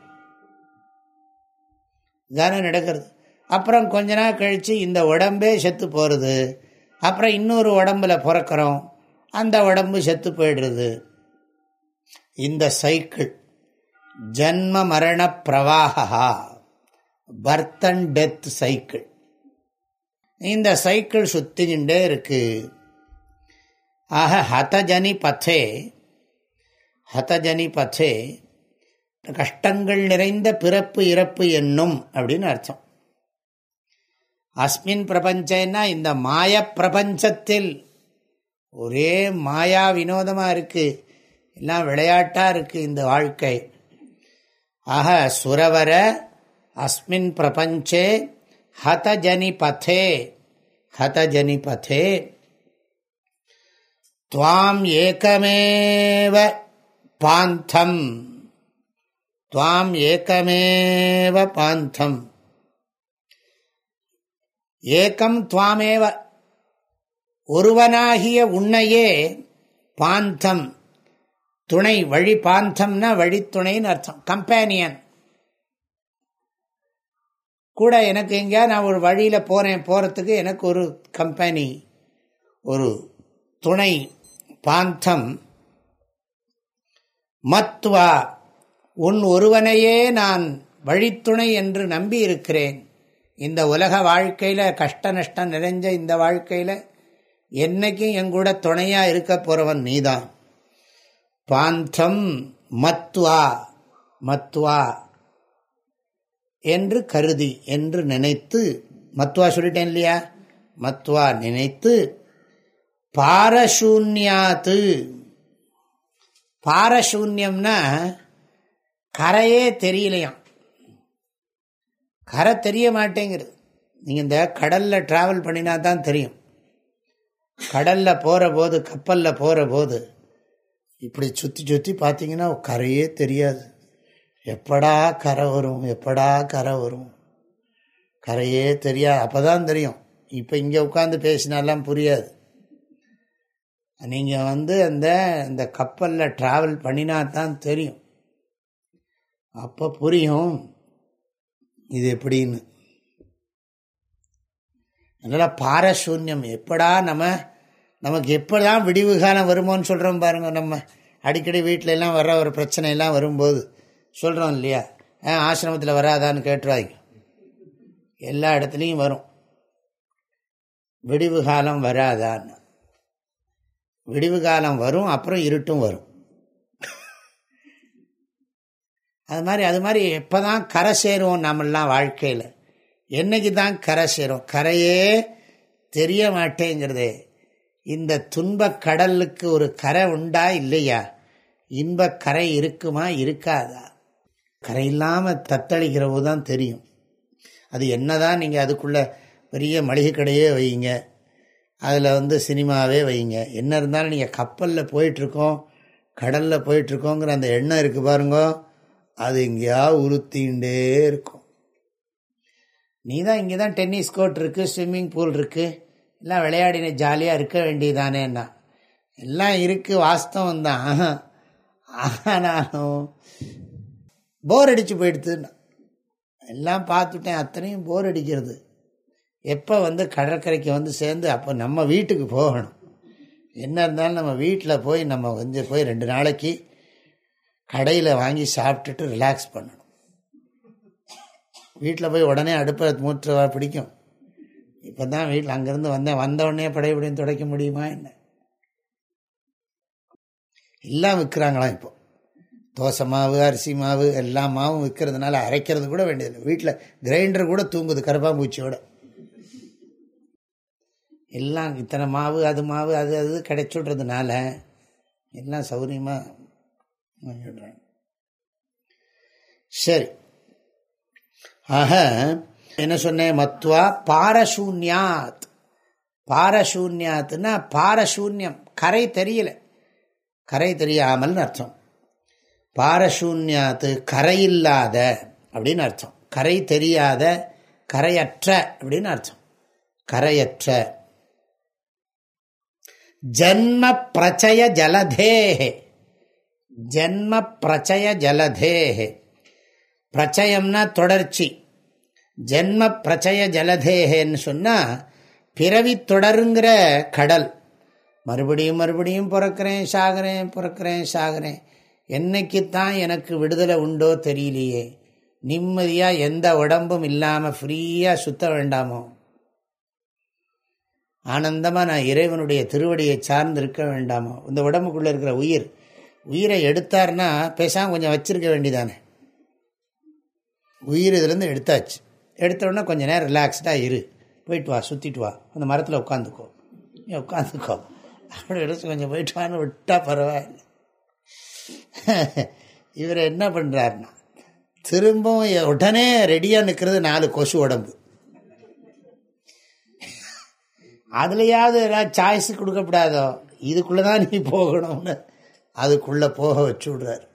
தானே நடக்கிறது. அப்புறம் கொஞ்ச நாள் கழித்து இந்த உடம்பே செத்து போகிறது அப்புறம் இன்னொரு உடம்புல பிறக்கிறோம். அந்த உடம்பு செத்து போயிடுறது. இந்த சைக்கிள். ஜன்ம மரண பிரவாகா பர்த் அண்ட் டெத் சைக்கிள். இந்த சைக்கிள் சுத்திக்கிட்டே இருக்கு. ஆக ஹதஜனி பத்தே ஹதஜனி பத்தே கஷ்டங்கள் நிறைந்த பிறப்பு இறப்பு என்னும் அப்படின்னு அர்த்தம். அஸ்மின் பிரபஞ்சன்னா இந்த மாய பிரபஞ்சத்தில். ஒரே மாயா வினோதமாக இருக்குது எல்லாம் விளையாட்டாக இருக்குது இந்த வாழ்க்கை. ஆக சுரவர அஸ்மின் பிரபஞ்சே ஹதஜனி பதே ஹதஜனி பதே துவாம் ஏகமேவ பாந்தம் துவாம் ஏகமேவ பாந்தம். ஏக்கம் துவாமேவ ஒருவனாகிய உன்னையே பாந்தம். துணை வழி பாந்தம்னா வழித்துணைன்னு அர்த்தம். கம்பேனியன். கூட எனக்கு எங்கேயா நான் ஒரு வழியில் போகிறேன் போகிறதுக்கு எனக்கு ஒரு கம்பெனி. ஒரு துணை பாந்தம். மத்வா உன் ஒருவனையே நான் வழித்துணை என்று நம்பி இருக்கிறேன் இந்த உலக வாழ்க்கையில் கஷ்ட நஷ்டம் நிறைஞ்ச இந்த வாழ்க்கையில் என்னைக்கும் எங்கூட துணையாக இருக்க போகிறவன் நீதான். பாந்தம் மத்வா மத்வா என்று கருதி என்று நினைத்து மத்வா சொல்லிட்டேன் இல்லையா? மத்வா நினைத்து பாரசூன்யாத்து. பாரசூன்யம்னா கரையே தெரியலையாம். கரை தெரிய மாட்டேங்கிறது. நீங்கள் இந்த கடலில் ட்ராவல் பண்ணினா தான் தெரியும். கடலில் போகிற போது கப்பலில் போகிற போது இப்படி சுற்றி சுற்றி பார்த்தீங்கன்னா கரையே தெரியாது. எப்படா கரை வரும் எப்படா கரை வரும். கரையே தெரியாது அப்போ தான் தெரியும். இப்போ இங்கே உட்காந்து பேசினாலாம் புரியாது. நீங்கள் வந்து அந்த இந்த கப்பலில் ட்ராவல் பண்ணினா தான் தெரியும். அப்போ புரியும். இது எப்படின்னு? அதனால் பாரசூன்யம்? எப்படா நம்ம நமக்கு எப்படிதான் விடிவு காலம் வருமோன்னு சொல்கிறோம் பாருங்க. நம்ம அடிக்கடி வீட்டில எல்லாம் வர ஒரு பிரச்சனையெல்லாம் வரும்போது சொல்கிறோம் இல்லையா? ஆசிரமத்தில் வராதான்னு கேட்டுருவாங்க எல்லா இடத்துலையும் வரும். விடிவு காலம் வராதான்னு. விடிவு காலம் வரும் அப்புறம் இருட்டும் வரும். அது மாதிரி அது மாதிரி எப்போ தான் கரை சேருவோம் நம்மளாம் வாழ்க்கையில். என்னைக்கு தான் கரை சேரும்? கரையே தெரிய மாட்டேங்கிறதே. இந்த துன்பக் கடலுக்கு ஒரு கரை உண்டா இல்லையா? இன்பக் கரை இருக்குமா இருக்காதா? கரை இல்லாமல் தத்தளிக்கிறவு தான் தெரியும். அது என்னதான் நீங்கள் அதுக்குள்ளே பெரிய மளிகை கடையே வைங்க. அதில் வந்து சினிமாவே வைங்க. என்ன இருந்தாலும் நீங்கள் கப்பலில் போயிட்டுருக்கோம் கடலில் போயிட்டுருக்கோங்கிற அந்த எண்ணம் இருக்குது பாருங்கோ. அது எங்கேயா உறுத்தின்ண்டே இருக்கும். நீ தான் இங்கே தான் டென்னிஸ் கோர்ட் இருக்குது ஸ்விம்மிங் பூல் இருக்குது எல்லாம் விளையாடின ஜாலியாக இருக்க வேண்டியதானேன்னா எல்லாம் இருக்குது வாஸ்தவம் தான் ஆனாலும் போர் அடித்து போயிடுதுன்னா எல்லாம் பார்த்துட்டேன் அத்தனையும் போர் அடிக்கிறது. எப்போ வந்து கடற்கரைக்கு வந்து சேர்ந்து அப்போ நம்ம வீட்டுக்கு போகணும். என்ன இருந்தாலும் நம்ம வீட்டில் போய் நம்ம வந்து போய் ரெண்டு நாளைக்கு கடையில் வாங்கி சாப்பிட்டுட்டு ரிலாக்ஸ் பண்ணணும். வீட்டில் போய் உடனே அடுப்பை மூற்றுவா பிடிக்கும். இப்போ தான் வீட்டில் அங்கேருந்து வந்தேன். வந்த உடனே படையப்படியும் துடைக்க முடியுமா என்ன? எல்லாம் விற்கிறாங்களாம் இப்போ? தோசை மாவு அரிசி மாவு எல்லா மாவும் விற்கிறதுனால அரைக்கிறது கூட வேண்டியதில்லை. வீட்டில் கிரைண்டர் கூட தூங்குது கருப்பாம்பூச்சியோட. எல்லாம் இத்தனை மாவு அது மாவு அது அது கிடைச்சுடுறதுனால எல்லாம் சௌகரியமாக சரி. ஆக என்ன சொன்னேன்? மத்வா பாரசூன்யாத். பாரசூன்யாத்னா பாரசூன்யம். கரை தெரியல. கரை தெரியாமல்னு அர்த்தம். பாரசூன்யாத்து கரையில்லாத அப்படின்னு அர்த்தம். கரை தெரியாத கரையற்ற அப்படின்னு அர்த்தம். கரையற்ற. ஜன்ம பிரச்சய ஜலதேஹே ஜென்ம பிரச்சய ஜலதேஹே பிரச்சயம்னா தொடர்ச்சி. ஜென்ம பிரச்சய ஜலதேகேன்னு சொன்னால் பிறவி தொடருங்கிற கடல். மறுபடியும் மறுபடியும் பிறக்கிறேன் சாகிறேன் பிறக்கிறேன் சாகிறேன். என்னைக்குத்தான் எனக்கு விடுதலை உண்டோ தெரியலையே. நிம்மதியாக எந்த உடம்பும் இல்லாமல் ஃப்ரீயாக சுத்த வேண்டாமோ. ஆனந்தமாக நான் இறைவனுடைய திருவடியை சார்ந்து இருக்க வேண்டாமோ. இந்த உடம்புக்குள்ளே இருக்கிற உயிர் உயிரை எடுத்தார்னா பேசாமல் கொஞ்சம் வச்சிருக்க வேண்டிதானே உயிர் இதுலேருந்து எடுத்தாச்சு. எடுத்தோடனே கொஞ்சம் நேரம் ரிலாக்ஸ்டாக இரு. போயிட்டு வா சுற்றிட்டு வா. அந்த மரத்தில் உட்காந்துக்கோ. நீ உட்காந்துக்கோ. அப்படி எடுத்து கொஞ்சம் போயிட்டு வான்னு விட்டால் பரவாயில்ல. இவர் என்ன பண்ணுறாருன்னா திரும்பவும் உடனே ரெடியாக நிற்கிறது நாலு கொசு உடம்பு. அதுலையாவது ஏதாவது சாய்ஸ் கொடுக்கப்படாதோ? இதுக்குள்ளே தான் நீ போகணும்னு. அதுக்குள்ளே போக வச்சு விடுறார்.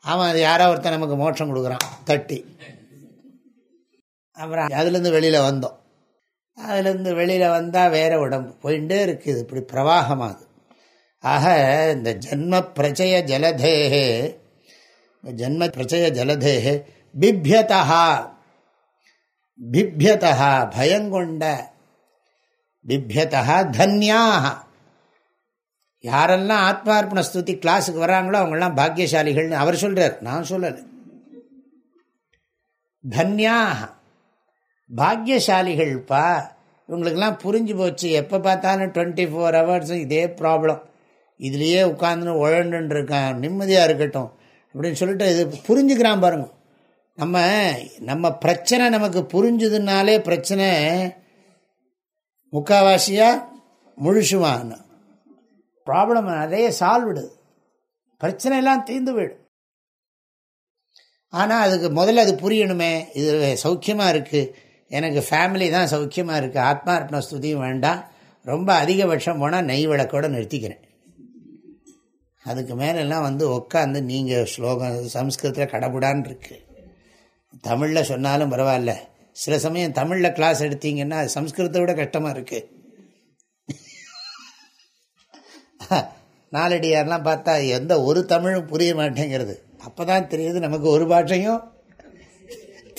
ஆமாம் அது யாரோ ஒருத்தர் நமக்கு மோட்சம் கொடுக்குறான். தட்டி. அப்புறம் அதுலேருந்து வெளியில் வந்தோம். அதுலேருந்து வெளியில் வந்தால் வேறு உடம்பு. போயிட்டே இருக்குது. இப்படி பிரவாகமாகுது. ஆக இந்த ஜன்ம பிரச்சய ஜலதேகே ஜன்ம பிரச்சய ஜலதேகே பிப்யதா பிப்யதா பயங்கொண்ட. பிப்யதா தன்யாக யாரெல்லாம் ஆத்மார்ப்பண ஸ்துதி கிளாஸுக்கு வராங்களோ அவங்கெல்லாம் பாக்கியசாலிகள்னு அவர் சொல்கிறார் நான் சொல்லலை. தன்யாக பாக்கியசாலிகள்ப்பா இவங்களுக்கெல்லாம் புரிஞ்சு போச்சு. எப்போ பார்த்தாலும் டுவெண்ட்டி ஃபோர் ஹவர்ஸும் இதே ப்ராப்ளம் இதுலேயே உட்காந்துன்னு உழண்டுன்னு இருக்கான் நிம்மதியாக இருக்கட்டும். அப்படின்னு சொல்லிட்டு இது புரிஞ்சுக்கிறான் பாருங்க. நம்ம நம்ம பிரச்சனை நமக்கு புரிஞ்சுதுனாலே பிரச்சனை முக்காவாசியாக முழுசுவான் ப்ராப்ளம் நிறைய சால்வ்டு பிரச்சனை எல்லாம் தீர்ந்து போயிடும். ஆனால் அதுக்கு முதல்ல அது புரியணுமே. இது சௌக்கியமாக இருக்குது எனக்கு ஃபேமிலி தான் சௌக்கியமாக இருக்குது ஆத்மார்ப்பண ஸ்துதியும் வேண்டாம். ரொம்ப அதிகபட்சம் போனால் நெய் விளக்கோடு நிறுத்திக்கிறேன். அதுக்கு மேலெல்லாம் வந்து உட்காந்து நீங்கள் ஸ்லோகம் சம்ஸ்கிருதத்தில் கடவுடான் இருக்கு. தமிழில் சொன்னாலும் பரவாயில்ல. சில சமயம் தமிழில் கிளாஸ் எடுத்தீங்கன்னா அது சம்ஸ்கிருதத்தை விட கஷ்டமாக இருக்குது நாலடியார்லாம் பார்த்தா எந்த ஒரு தமிழும் புரிய மாட்டேங்கிறது. அப்போ தான் தெரியுது நமக்கு ஒரு பாஷையும்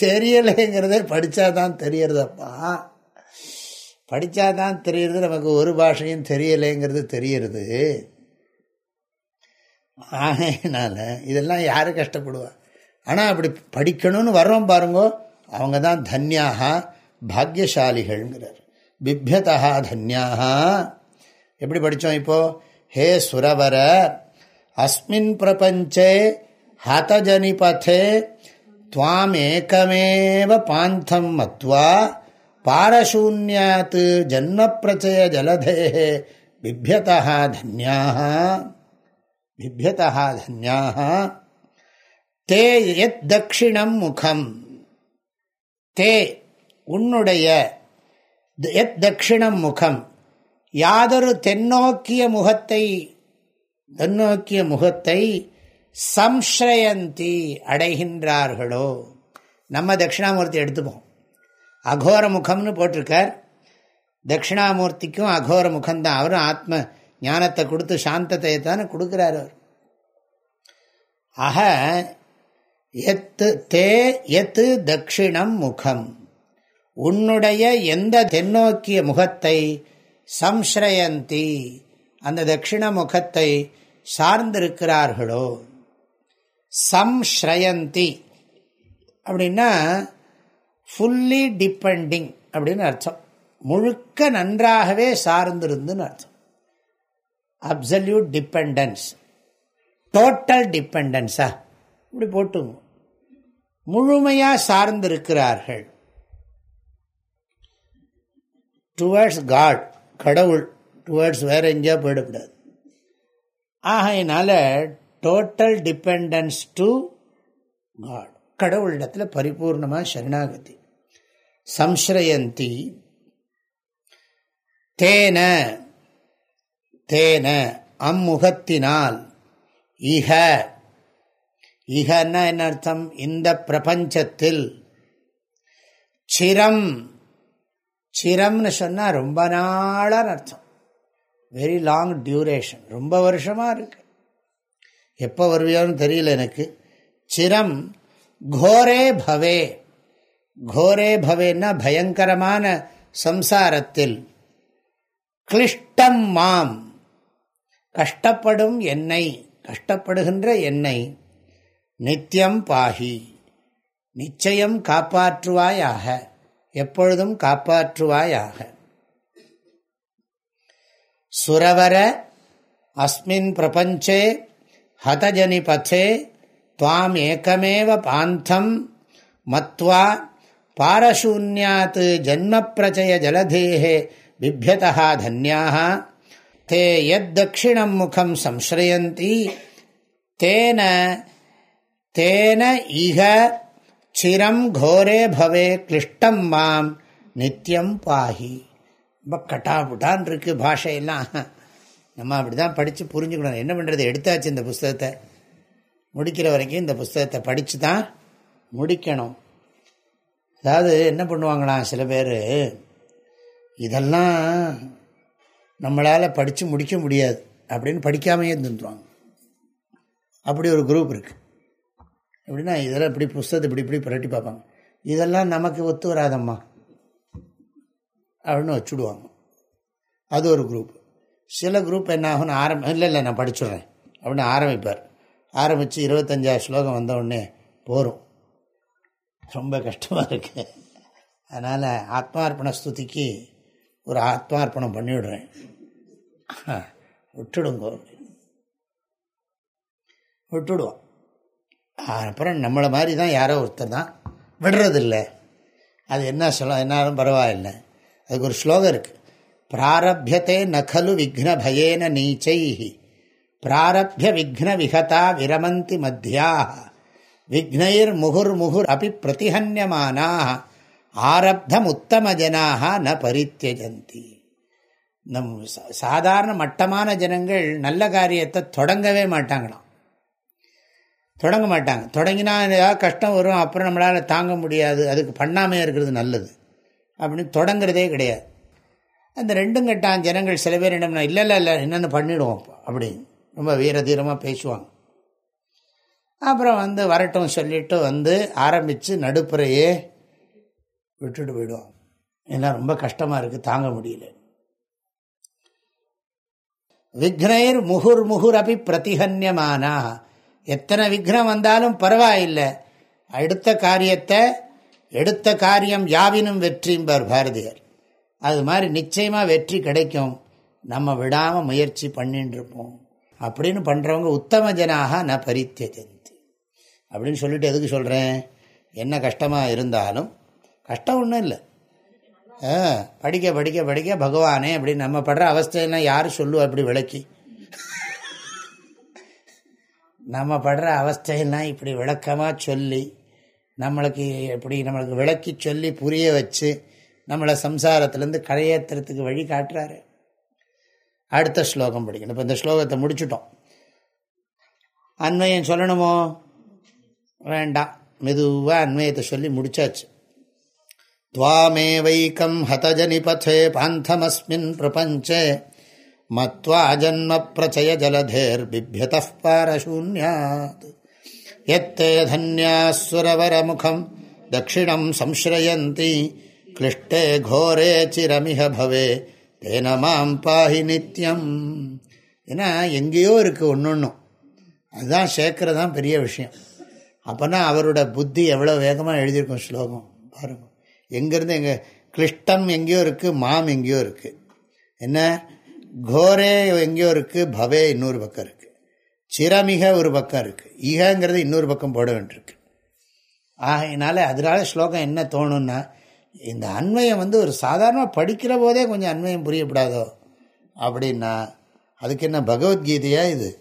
தெரியலைங்கிறதே படித்தாதான் தெரியறதப்பா. படித்தாதான் தெரியறது நமக்கு ஒரு பாஷையும் தெரியலைங்கிறது தெரியறது. ஆகையினால இதெல்லாம் யார் கஷ்டப்படுவா? ஆனால் அப்படி படிக்கணும்னு வர்றோம் பாருங்கோ அவங்க தான் தன்யாக பாக்யசாலிகள்ங்கிறார். பிப்யதா தன்யாக. எப்படி படித்தோம் இப்போது ஹே சுரவர அஸ்மின் பிரபஞ்சே ஹதஜனிபதே துவாமேகமேவ பாந்தம் மத்வா பாரசூன்யாத் ஜன்மப்பிரச்சய ஜலதே பிபியதா தன்யாக பிபியதா தன்யாக தே எத் தட்சிணம் முகம் தே உன்னுடைய எத் தட்சிணம் முகம் யாதொரு தென்னோக்கிய முகத்தை தென்னோக்கிய முகத்தை சம்ஸ்ரயந்தி அடைகின்றார்களோ? நம்ம தட்சிணாமூர்த்தி எடுத்துப்போம். அகோர முகம்னு போட்டிருக்கார். தட்சிணாமூர்த்திக்கும் அகோர முகம்தான். அவரும் ஆத்ம ஞானத்தை கொடுத்து சாந்தத்தை தானே கொடுக்குறார் அவர். ஆக எத்து தே எத்து தட்சிணம் முகம். உன்னுடைய எந்த தென்னோக்கிய முகத்தை சம்ஸ்ரயந்தி. அந்த தட்சிண முகத்தை சார்ந்திருக்கிறார்களோ? சம்ஸ்ரயந்தி. அப்படின்னா ஃபுல்லி டிபெண்டிங் அப்படின்னு அர்த்தம். முழுக்க நன்றாகவே சார்ந்திருந்துன்னு அர்த்தம். அப்சல்யூட் டிபெண்டன்ஸ் டோட்டல் டிபெண்டன்ஸா இப்படி போட்டுங்க. முழுமையாக சார்ந்திருக்கிறார்கள். டுவர்ட்ஸ் காட் கடவுள் டுவர்ட்ஸ் வேற எங்கேயா போயிடக்கூடாது. ஆகையினால டோட்டல் டிபெண்டன்ஸ் டு காட் கடவுளிடத்தில் பரிபூர்ணமாக சரணாகதி. சம்ஸ்ரயந்தி. தேன. தேன. அம்முகத்தினால். இக. இகன்னா என்ன அர்த்தம்? இந்த பிரபஞ்சத்தில். சிரம். சிரம்னு சொன்னால் ரொம்ப நாளான அர்த்தம். வெரி லாங் டியூரேஷன் ரொம்ப வருஷமாக இருக்கு. எப்போ வருவியோன்னு தெரியல எனக்கு. சிரம் கோரே பவே. கோரே பவேன்னா பயங்கரமான சம்சாரத்தில். கிளிஷ்டம் மாம். கஷ்டப்படும் என்னை. கஷ்டப்படுகின்ற என்னை. நித்தியம் பாகி நிச்சயம் காப்பாற்றுவாயாக. எப்பொழுதும் காப்பாற்றுவாயாக. சுரவர அஸ்மின் பிரபஞ்சே ஹதஜனி பதே துவாம் ஏக்கமேவ பாந்தம் மத்வா பாரசூன்யாத் ஜன்ம பிரச்சய ஜலதேஹே பிபியதா தன்யாக தே யத் தட்சிணம் முகம் சம்ஸ்ரயந்தி தேன தேன இக சிரம் கோரே பவே கிளிஷ்டம் மாம் நித்தியம் பாஹி. ரொம்ப கட்டாபுட்டான் இருக்கு பாஷையெல்லாம். நம்ம அப்படி தான் படித்து புரிஞ்சுக்கணும். என்ன பண்ணுறது எடுத்தாச்சு இந்த புஸ்தகத்தை. முடிக்கிற வரைக்கும் இந்த புஸ்தகத்தை படித்து தான் முடிக்கணும். அதாவது என்ன பண்ணுவாங்களாம் சில பேர்? இதெல்லாம் நம்மளால் படித்து முடிக்க முடியாது அப்படின்னு படிக்காமையே இருந்துருவாங்க. அப்படி ஒரு குரூப் இருக்குது எப்படின்னா இதெல்லாம் இப்படி புஸ்தகத்தை இப்படி இப்படி புரட்டி பார்ப்பாங்க. இதெல்லாம் நமக்கு ஒத்து வராதம்மா. அப்படின்னு வச்சுடுவாங்க. அது ஒரு குரூப் சில குரூப் என்ன ஆகும்னு ஆரம்பி இல்லை இல்லை நான் படிச்சுடுறேன். அப்படின்னு ஆரம்பிப்பார். ஆரம்பித்து இருபத்தஞ்சாயிரம் ஸ்லோகம் வந்தவுடனே போகும் ரொம்ப கஷ்டமாக இருக்குது அதனால் ஆத்மார்ப்பண ஸ்துதிக்கு ஒரு ஆத்மார்ப்பணம் பண்ணிவிடுறேன். விட்டுடுங்க. விட்டுடுவோம். அப்புறம் நம்மளை மாதிரி தான் யாரோ ஒருத்தர் தான் விடுறதில்லை. அது என்ன சொல்ல என்னாலும் பரவாயில்லை. அதுக்கு ஒரு ஸ்லோகம் இருக்குது பிராரபியத்தே நகலு விக்ன பயேன நீச்சை பிராரபிய விக்ன விகதா விரமந்தி மத்தியாக விக்னைர் முகுர் முகுர் அப்படி பிரதிஹன்யமானாக ஆரப்தம் உத்தம ஜனாக ந பரித்தியஜந்தி நம் சாதாரண மட்டமான ஜனங்கள் நல்ல காரியத்தை தொடங்கவே மாட்டாங்களாம். தொடங்க மாட்டாங்க. தொடங்கினா ஏதாவது கஷ்டம் வரும் அப்புறம் நம்மளால் தாங்க முடியாது. அதுக்கு பண்ணாமே இருக்கிறது நல்லது. அப்படின்னு தொடங்குறதே கிடையாது. அந்த ரெண்டும் கட்டான் ஜனங்கள் சில பேர் என்ன இல்லை இல்லை இல்லை என்னென்னு பண்ணிவிடுவோம் அப்படின்னு ரொம்ப வீர தீரமாக பேசுவாங்க. அப்புறம் வந்து வரட்டும் சொல்லிட்டு வந்து ஆரம்பித்து நடுப்புறையே விட்டுட்டு போயிடுவோம் ஏன்னா ரொம்ப கஷ்டமாக இருக்குது தாங்க முடியல. விக்னைர் முகுர் முகுர் அப்படி பிரதிகன்யமானா எத்தனை விக்னம் வந்தாலும் பரவாயில்லை. அடுத்த காரியத்தை எடுத்த காரியம் யாவினும் வெற்றிம்பார் பாரதியார். அது மாதிரி நிச்சயமாக வெற்றி கிடைக்கும். நம்ம விடாமல் முயற்சி பண்ணிட்டு இருப்போம் அப்படின்னு பண்ணுறவங்க உத்தம ஜனாக நான் பரித்தியஜந்தி. அப்படின்னு சொல்லிட்டு எதுக்கு சொல்கிறேன் என்ன கஷ்டமாக இருந்தாலும் கஷ்டம் ஒன்றும் இல்லை. படிக்க படிக்க படிக்க பகவானே அப்படின்னு நம்ம படுற அவஸ்தையெல்லாம் யார் சொல்லுவா? அப்படி விளக்கி. நம்ம படுற அவஸ்தையெல்லாம் இப்படி விளக்கமாக சொல்லி நம்மளுக்கு இப்படி நம்மளுக்கு விளக்கி சொல்லி புரிய வச்சு நம்மளை சம்சாரத்துலேருந்து கரையேற்றுறதுக்கு வழி காட்டுறாரு. அடுத்த ஸ்லோகம் படிக்கணும். இப்போ இந்த ஸ்லோகத்தை முடிச்சுட்டோம். அன்மையம் சொல்லணுமோ? வேண்டாம் மெதுவாக அன்வயத்தை சொல்லி முடிச்சாச்சு. துவாமேவைக்கம் ஹதஜனிபதே பாந்தமஸ்மின் பிரபஞ்சே மத்வா ஜன்ம பிரச்சய ஜலதேர் பிபியத பாரசூன்யாத். எத்தே தன்யாசுரவரமுகம் தட்சிணம் சம்ஸ்ரயந்தி. க்ளிஷ்டே கோரே சிரமிஹ பவே. தேன மாம் பாஹி நித்தியம் ஏன்னா எங்கேயோ இருக்குது ஒன்று ஒன்றும் அதுதான் சேர்க்கறது தான் பெரிய விஷயம். அப்போனா அவரோட புத்தி எவ்வளோ வேகமாக எழுதியிருக்கும் ஸ்லோகம். பாருங்கள் எங்கேருந்து எங்கே கிளிஷ்டம் எங்கேயோ இருக்குது மாம் எங்கேயோ இருக்குது என்ன? கோரே எங்கேயோ இருக்குது பவே இன்னொரு பக்கம் இருக்குது சிரமிக ஒரு பக்கம் இருக்குது ஈகங்கிறது இன்னொரு பக்கம் போட வேண்டியிருக்கு. ஆகையினால அதனால ஸ்லோகம் என்ன தோணுன்னா இந்த அண்மையம் வந்து ஒரு சாதாரணமாக படிக்கிற போதே கொஞ்சம் அண்மையம் புரியப்படாதோ அப்படின்னா அதுக்கு என்ன பகவத்கீதையா இது?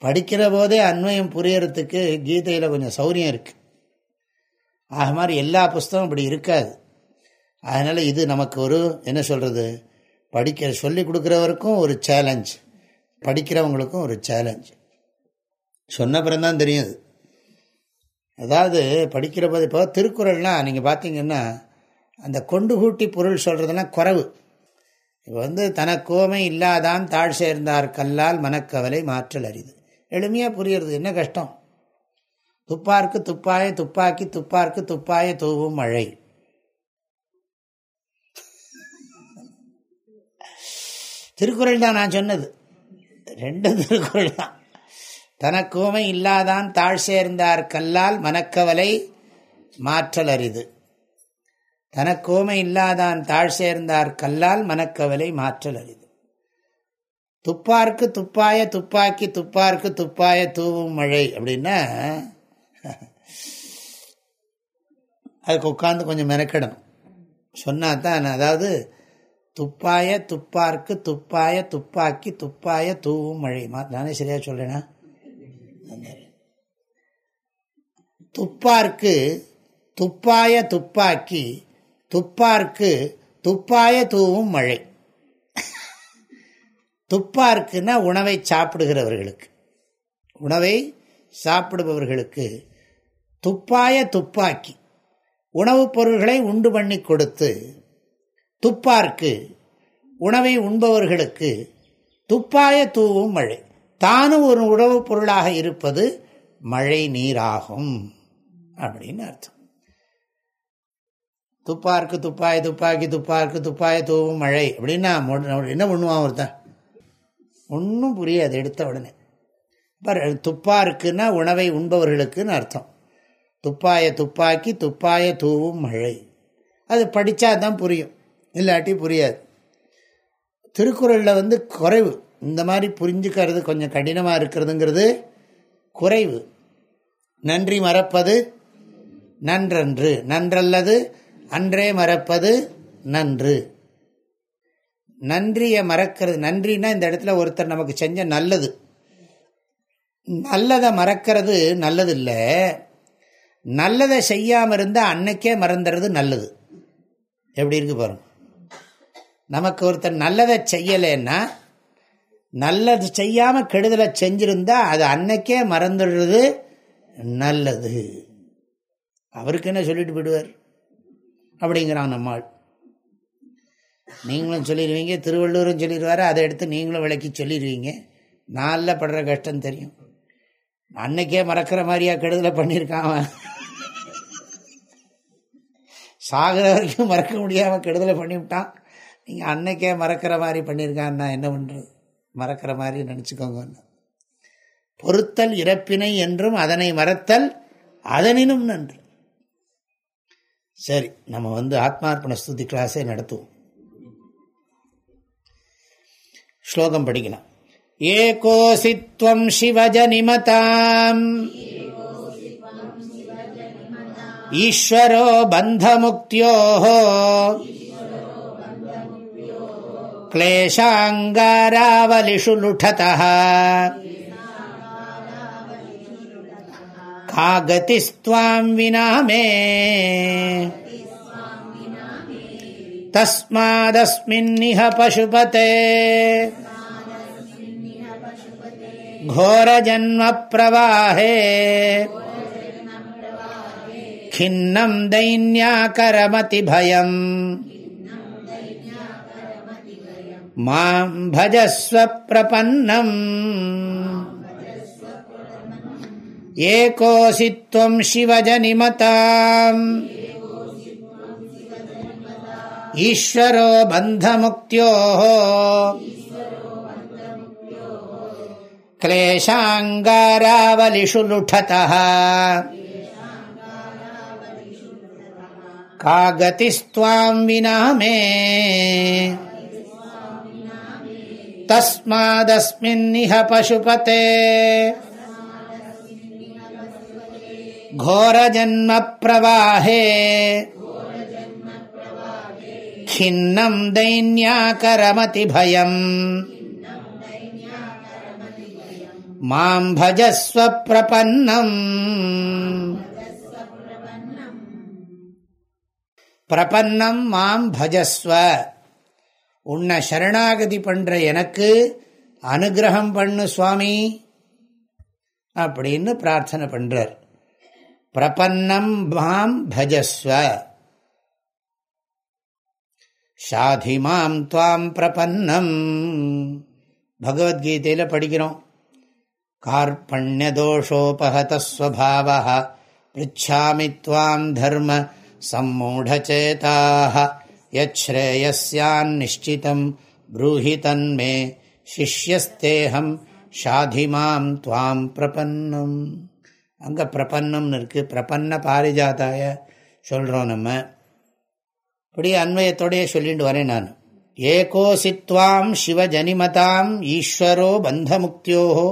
படிக்கிற போதே அண்மையம் புரியறதுக்கு கீதையில் கொஞ்சம் சௌரியம் இருக்குது ஆக மாதிரி எல்லா புஸ்தகம் இப்படி இருக்காது. அதனால் இது நமக்கு ஒரு என்ன சொல்கிறது படிக்க சொல்லி கொடுக்குறவருக்கும் ஒரு சேலஞ்ச் படிக்கிறவங்களுக்கும் ஒரு சேலஞ்ச் சொன்ன பிறந்தான் தெரியும் அதாவது படிக்கிற போது இப்போ திருக்குறள்லாம் நீங்கள் பார்த்தீங்கன்னா அந்த கொண்டு கூட்டி பொருள் சொல்கிறதுலாம் குறவு. இப்போ வந்து தனக்கோமை இல்லாதான் தாழ் சேர்ந்தார் கல்லால் மனக்கவலை மாற்றல் அரிது. எளிமையாக புரியுறது என்ன கஷ்டம்? துப்பார்க்கு துப்பாய துப்பாக்கி துப்பார்க்கு துப்பாய தூவும் மழை. திருக்குறள் தான் நான் சொன்னது. ரெண்டு திருக்குறள் தான். தனக்கோமை இல்லாதான் தாழ் சேர்ந்தார் கல்லால் மனக்கவலை மாற்றல் அரிது. தனக்கோமை இல்லாதான் தாழ் சேர்ந்தார் கல்லால் மனக்கவலை மாற்றல் அரிது. துப்பார்க்கு துப்பாய துப்பாக்கி துப்பார்க்கு துப்பாய தூவும் மழை அப்படின்னா அதுக்கு உட்காந்து கொஞ்சம் மெனக்கிடணும். சொன்னா தான் அதாவது துப்பாய துப்பார்க்கு துப்பாய துப்பாக்கி துப்பாய தூவும் மழை. நானே சரியா சொல்றேனா? துப்பார்க்கு துப்பாய துப்பாக்கி துப்பார்க்கு துப்பாய தூவும் மழை. துப்பார்க்குன்னா உணவை சாப்பிடுகிறவர்களுக்கு. உணவை சாப்பிடுபவர்களுக்கு துப்பாய துப்பாக்கி உணவுப் பொருள்களை உண்டு பண்ணி கொடுத்து துப்பார்க்கு உணவை உண்பவர்களுக்கு துப்பாய தூவும் மழை. தானும் ஒரு உணவுப் பொருளாக இருப்பது மழை நீராகும் அப்படின்னு அர்த்தம். துப்பார்க்கு துப்பாய துப்பாக்கி துப்பார்க்கு துப்பாய தூவும் மழை. அப்படின்னா என்ன பண்ணுவான் ஒருத்தன்? ஒன்றும் புரியாது எடுத்த உடனே. துப்பாருக்குன்னா உணவை உண்பவர்களுக்குன்னு அர்த்தம். துப்பாய துப்பாக்கி துப்பாய தூவும் மழை. அது படித்தா தான் புரியும். இல்லாட்டி புரியாது. திருக்குறளில் வந்து குறைவு. இந்த மாதிரி புரிஞ்சுக்கிறது கொஞ்சம் கடினமாக இருக்கிறதுங்கிறது குறைவு. நன்றி மறப்பது நன்றன்று. நன்றல்லது அன்றே மறப்பது நன்று. நன்றியை மறக்கிறது. நன்றினா இந்த இடத்துல ஒருத்தர் நமக்கு செஞ்ச நல்லது. நல்லதை மறக்கிறது நல்லது இல்லை நல்லதை செய்யாமல் இருந்தால் அன்னைக்கே மறந்துறது நல்லது. எப்படி இருக்கு பாருங்க. நமக்கு ஒருத்தர் நல்லதை செய்யலைன்னா நல்லது செய்யாமல் கெடுதலை செஞ்சிருந்தா அது அன்னைக்கே மறந்துடுறது நல்லது. அவருக்கு என்ன சொல்லிட்டு போயிடுவார்? அப்படிங்கிறான் நம்மாள். நீங்களும் சொல்லிடுவீங்க திருவள்ளூரும் சொல்லிடுவார் அதை எடுத்து நீங்களும் விளக்கி சொல்லிடுவீங்க. நாளில் படுற கஷ்டம் தெரியும். அன்னைக்கே மறக்கிற மாதிரியா கெடுதலை பண்ணியிருக்கான் சாகிற வரைக்கும் மறக்க முடியாமல் கெடுதலை பண்ணிவிட்டான். நீங்கள் அன்னைக்கே மறக்கிற மாதிரி பண்ணியிருக்கான்னா என்ன பண்ணுறது மறக்கிற மாதிரி நினச்சிக்கோங்க பொறுத்தல் இறப்பினை என்றும் அதனை மறத்தல் அதனினும் நன்று. சரி நம்ம வந்து ஆத்மார்ப்பண ஸ்துதி கிளாஸே நடத்துவோம். ஸ்லோகம் படிக்கலாம். ஏகோசித்வம் சிவஜனிமதாம் ஈஸ்வரோ பந்தமுக்தியோஹோ क्लेशाङ्गारावलिषु लुठतः। का गतिस्त्वाम् विना मे तस्मादस्मिन्निह पशुपते। घोरजन्मप्रवाहे। खिन्नम् दैन्याकरमतिभयम्। माम् भजस्व प्रपन्नम्। एकोऽसि त्वम् शिवजनिमताम्। ईश्वरो बन्धमुक्त्योः। क्लेशाङ्गारावलिषु लुठतः। का गतिस्त्वाम् विना मे। तस्मादस्मिन्निह पशुपते। घोरजन्मप्रवाहे। खिन्नम् दैन्याकरमतिभयम्। माम् भजस्व प्रपन्नम्। प्रपन्नम् माम् भजस्व। உன்னை சரணாகதி பண்ணுற எனக்கு அனுகிரகம் பண்ணு சுவாமி. அப்படின்னு பிரார்த்தனை பண்ணுறார் பிரபன்னம் மாம் பஜஸ்வ. சாதி மாம் துவாம் பிரபன்னம். பகவத்கீதையில் படிக்கிறோம். கார்பண்யதோஷோபகதஸ்வபாவ பிச்சாமி துவாம் தர்ம சம்மூடச்சேதாக यच्छ्रेयस्यान्निश्चितम् ब्रूहि तन्मे சிஷ்யஸ்தேகம் ஷாதிமாம் துவாம் பிரபன்னம் அங்கே பிரபன்னம்னு இருக்குது பிரபன்ன பாரிஜாத்தாய சொல்கிறோம் நம்ம இப்படி அன்வயத்தோடையே சொல்லிட்டு வரேன் நான் ஏகோசித்வாம் சிவஜனிமதாம் ஈஸ்வரோ பந்தமுக்தியோகோ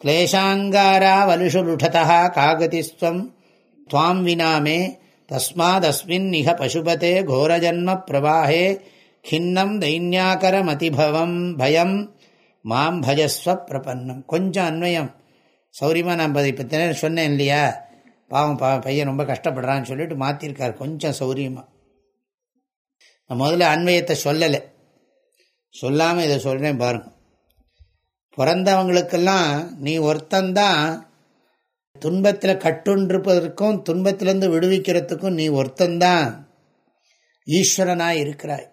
क्लेशाङ्गारावलुषुलुठतः कागतिस्त्वम् त्वाम् विना தஸ்மாதஸ்மின் தஸ்மாதஸ்மின்னிக பசுபதே கோரஜன்ம பிரவாஹே கிண்ணம் தைன்யாகரமதிபவம் பயம் மாம் பயஸ்வ பிரபன்னம் கொஞ்சம் அன்வயம். சௌரியமாக நான் அதை இப்போ சொன்னேன் இல்லையா? பாவம் பா பையன் ரொம்ப கஷ்டப்படுறான்னு சொல்லிட்டு மாற்றிருக்கார் கொஞ்சம் சௌரியமாக நான் முதல்ல அன்வயத்தை சொல்லலை. சொல்லாமல் இதை சொல்கிறேன் பாருங்க. பிறந்தவங்களுக்கெல்லாம் நீ ஒருத்தந்தான் துன்பத்தில் கட்டுன்றிருப்பதற்கும் துன்பத்திலேருந்து விடுவிக்கிறதுக்கும் நீ ஒருத்தந்தான் ஈஸ்வரனாய் இருக்கிறாய்.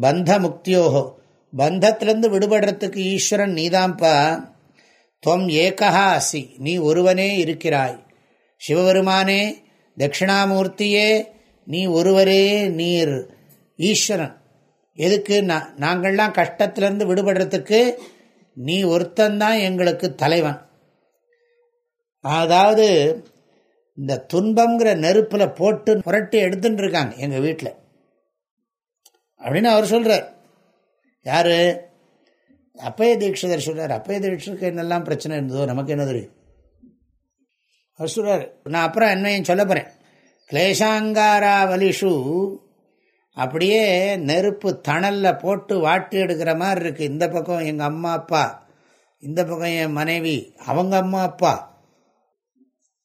பந்த முக்தியோகோ. பந்தத்திலேருந்து விடுபடுறதுக்கு ஈஸ்வரன் நீதான்ப்பா தொம் ஏகா அசி. நீ ஒருவனே இருக்கிறாய். சிவபெருமானே தட்சிணாமூர்த்தியே நீ ஒருவரே நீர். ஈஸ்வரன். எதுக்கு? நாங்கள்லாம் கஷ்டத்திலேருந்து விடுபடுறதுக்கு நீ ஒருத்தந்தான் எங்களுக்கு தலைவன். அதாவது இந்த துன்பங்கிற நெருப்பில் போட்டு புரட்டி எடுத்துட்டு இருக்காங்க எங்கள் வீட்டில் அப்படின்னு அவர் சொல்கிறார் யார்? அப்பய தீட்சிதர் சொல்கிறார் அப்பய தீட்சருக்கு என்னெல்லாம் பிரச்சனை இருந்ததோ நமக்கு என்ன தெரியும்? அவர் சொல்கிறார் நான் அப்புறம் என்னையும் சொல்ல போகிறேன் கிளேஷாங்காராவலிஷு அப்படியே நெருப்பு தணலில் போட்டு வாட்டி எடுக்கிற மாதிரி இருக்குது இந்த பக்கம் எங்கள் அம்மா அப்பா. இந்த பக்கம் என் மனைவி அவங்க அம்மா அப்பா.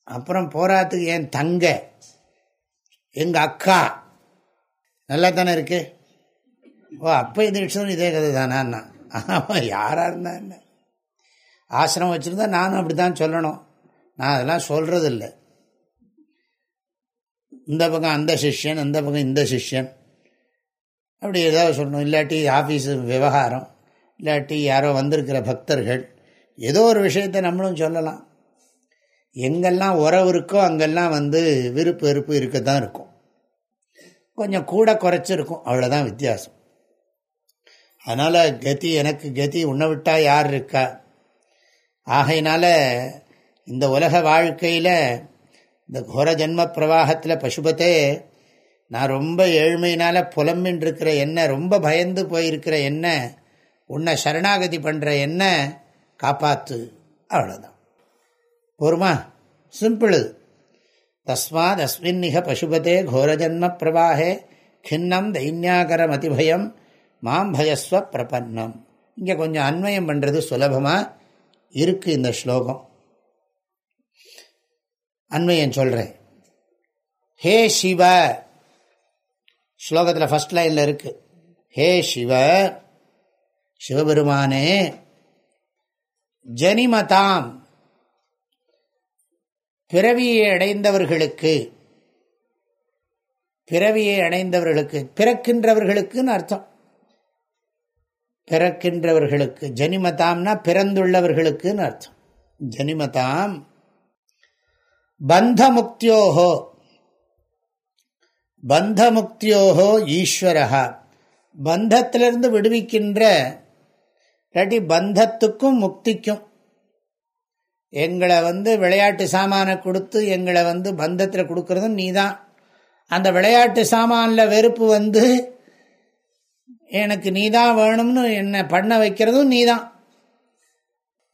அப்புறம் போராத்துக்கு என் தங்க எங்கள் அக்கா. நல்லா தானே இருக்கு? ஓ அப்போ இது இதே கதை தானா ஆமாம் யாராக இருந்தா என்ன? ஆசிரமம் வச்சுருந்தா நானும் அப்படி தான் சொல்லணும். நான் அதெல்லாம் சொல்கிறது இல்லை இந்த பக்கம் அந்த சிஷ்யன் இந்த பக்கம் இந்த சிஷ்யன். அப்படி ஏதாவது சொல்லணும். இல்லாட்டி ஆஃபீஸு விவகாரம் இல்லாட்டி யாரோ வந்திருக்கிற பக்தர்கள். ஏதோ ஒரு விஷயத்தை நம்மளும் சொல்லலாம். எங்கெல்லாம் உறவு இருக்கோ அங்கெல்லாம் வந்து விருப்பு வெறுப்பு இருக்க தான் இருக்கும். கொஞ்சம் கூட குறைச்சிருக்கும். அவ்வளோதான் வித்தியாசம். அதனால் கதி எனக்கு கதி உன்னை விட்டால் யார் இருக்கா? ஆகையினால இந்த உலக வாழ்க்கையில் இந்த கோர ஜென்ம பிரவாகத்தில் பசுபத்தே நான் ரொம்ப ஏழ்மையினால் புலம்பின் இருக்கிற என்ன ரொம்ப பயந்து போயிருக்கிற என்ன உன்னை சரணாகதி பண்ணுற என்ன காப்பாற்று அவ்வளோதான் போருமா சிம்பிள். தஸ்மாத் அஸ்மின்னிக பசுபதே கோரஜன்ம பிரவாகே கிண்ணம் தைன்யாகரம் அதிபயம் மாம் பயஸ்வ பிரபன்னம். இங்கே கொஞ்சம் அன்வயம் பண்ணுறது சுலபமாக இருக்குது இந்த ஸ்லோகம். அன்வயம் சொல்கிறேன் ஹே சிவ. ஸ்லோகத்தில் ஃபஸ்ட் லைனில் இருக்கு. ஹே சிவ. சிவபெருமானே ஜனிமதாம். பிறவியை அடைந்தவர்களுக்கு பிறவியை அடைந்தவர்களுக்கு பிறக்கின்றவர்களுக்குன்னு அர்த்தம். பிறக்கின்றவர்களுக்கு ஜனிமதாம்னா பிறந்துள்ளவர்களுக்குன்னு அர்த்தம். ஜனிமதாம் பந்தமுக்தியோகோ பந்தமுக்தியோகோ ஈஸ்வரகா பந்தத்திலிருந்து விடுவிக்கின்ற இல்லாட்டி பந்தத்துக்கும் முக்திக்கும் எங்களை வந்து விளையாட்டு சாமானை கொடுத்து எங்களை வந்து பந்தத்தில் கொடுக்கறதும் நீ தான் அந்த விளையாட்டு சாமானில் வெறுப்பு வந்து எனக்கு நீ தான் வேணும்னு என்னை பண்ண வைக்கிறதும் நீ தான்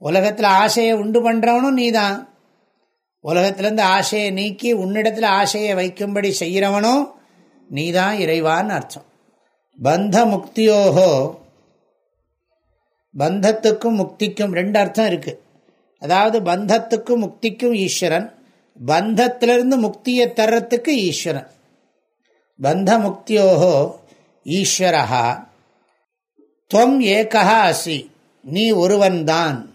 உலகத்தில் ஆசையை உண்டு பண்ணுறவனும் நீ தான் உலகத்திலேருந்து ஆசையை நீக்கி உன்னிடத்தில் ஆசையை வைக்கும்படி செய்கிறவனும் நீ தான் இறைவான்னு அர்த்தம். பந்த முக்தியோகோ பந்தத்துக்கும் முக்திக்கும் ரெண்டு அர்த்தம் இருக்குது அதாவது பந்தத்துக்கும் முக்திக்கும் ஈஸ்வரன் பந்தத்திலிருந்து முக்தியை தர்றத்துக்கு ஈஸ்வரன். பந்த முக்தியோகோ ஈஸ்வரா தொம் ஏகா அசி நீ ஒருவன்தான்.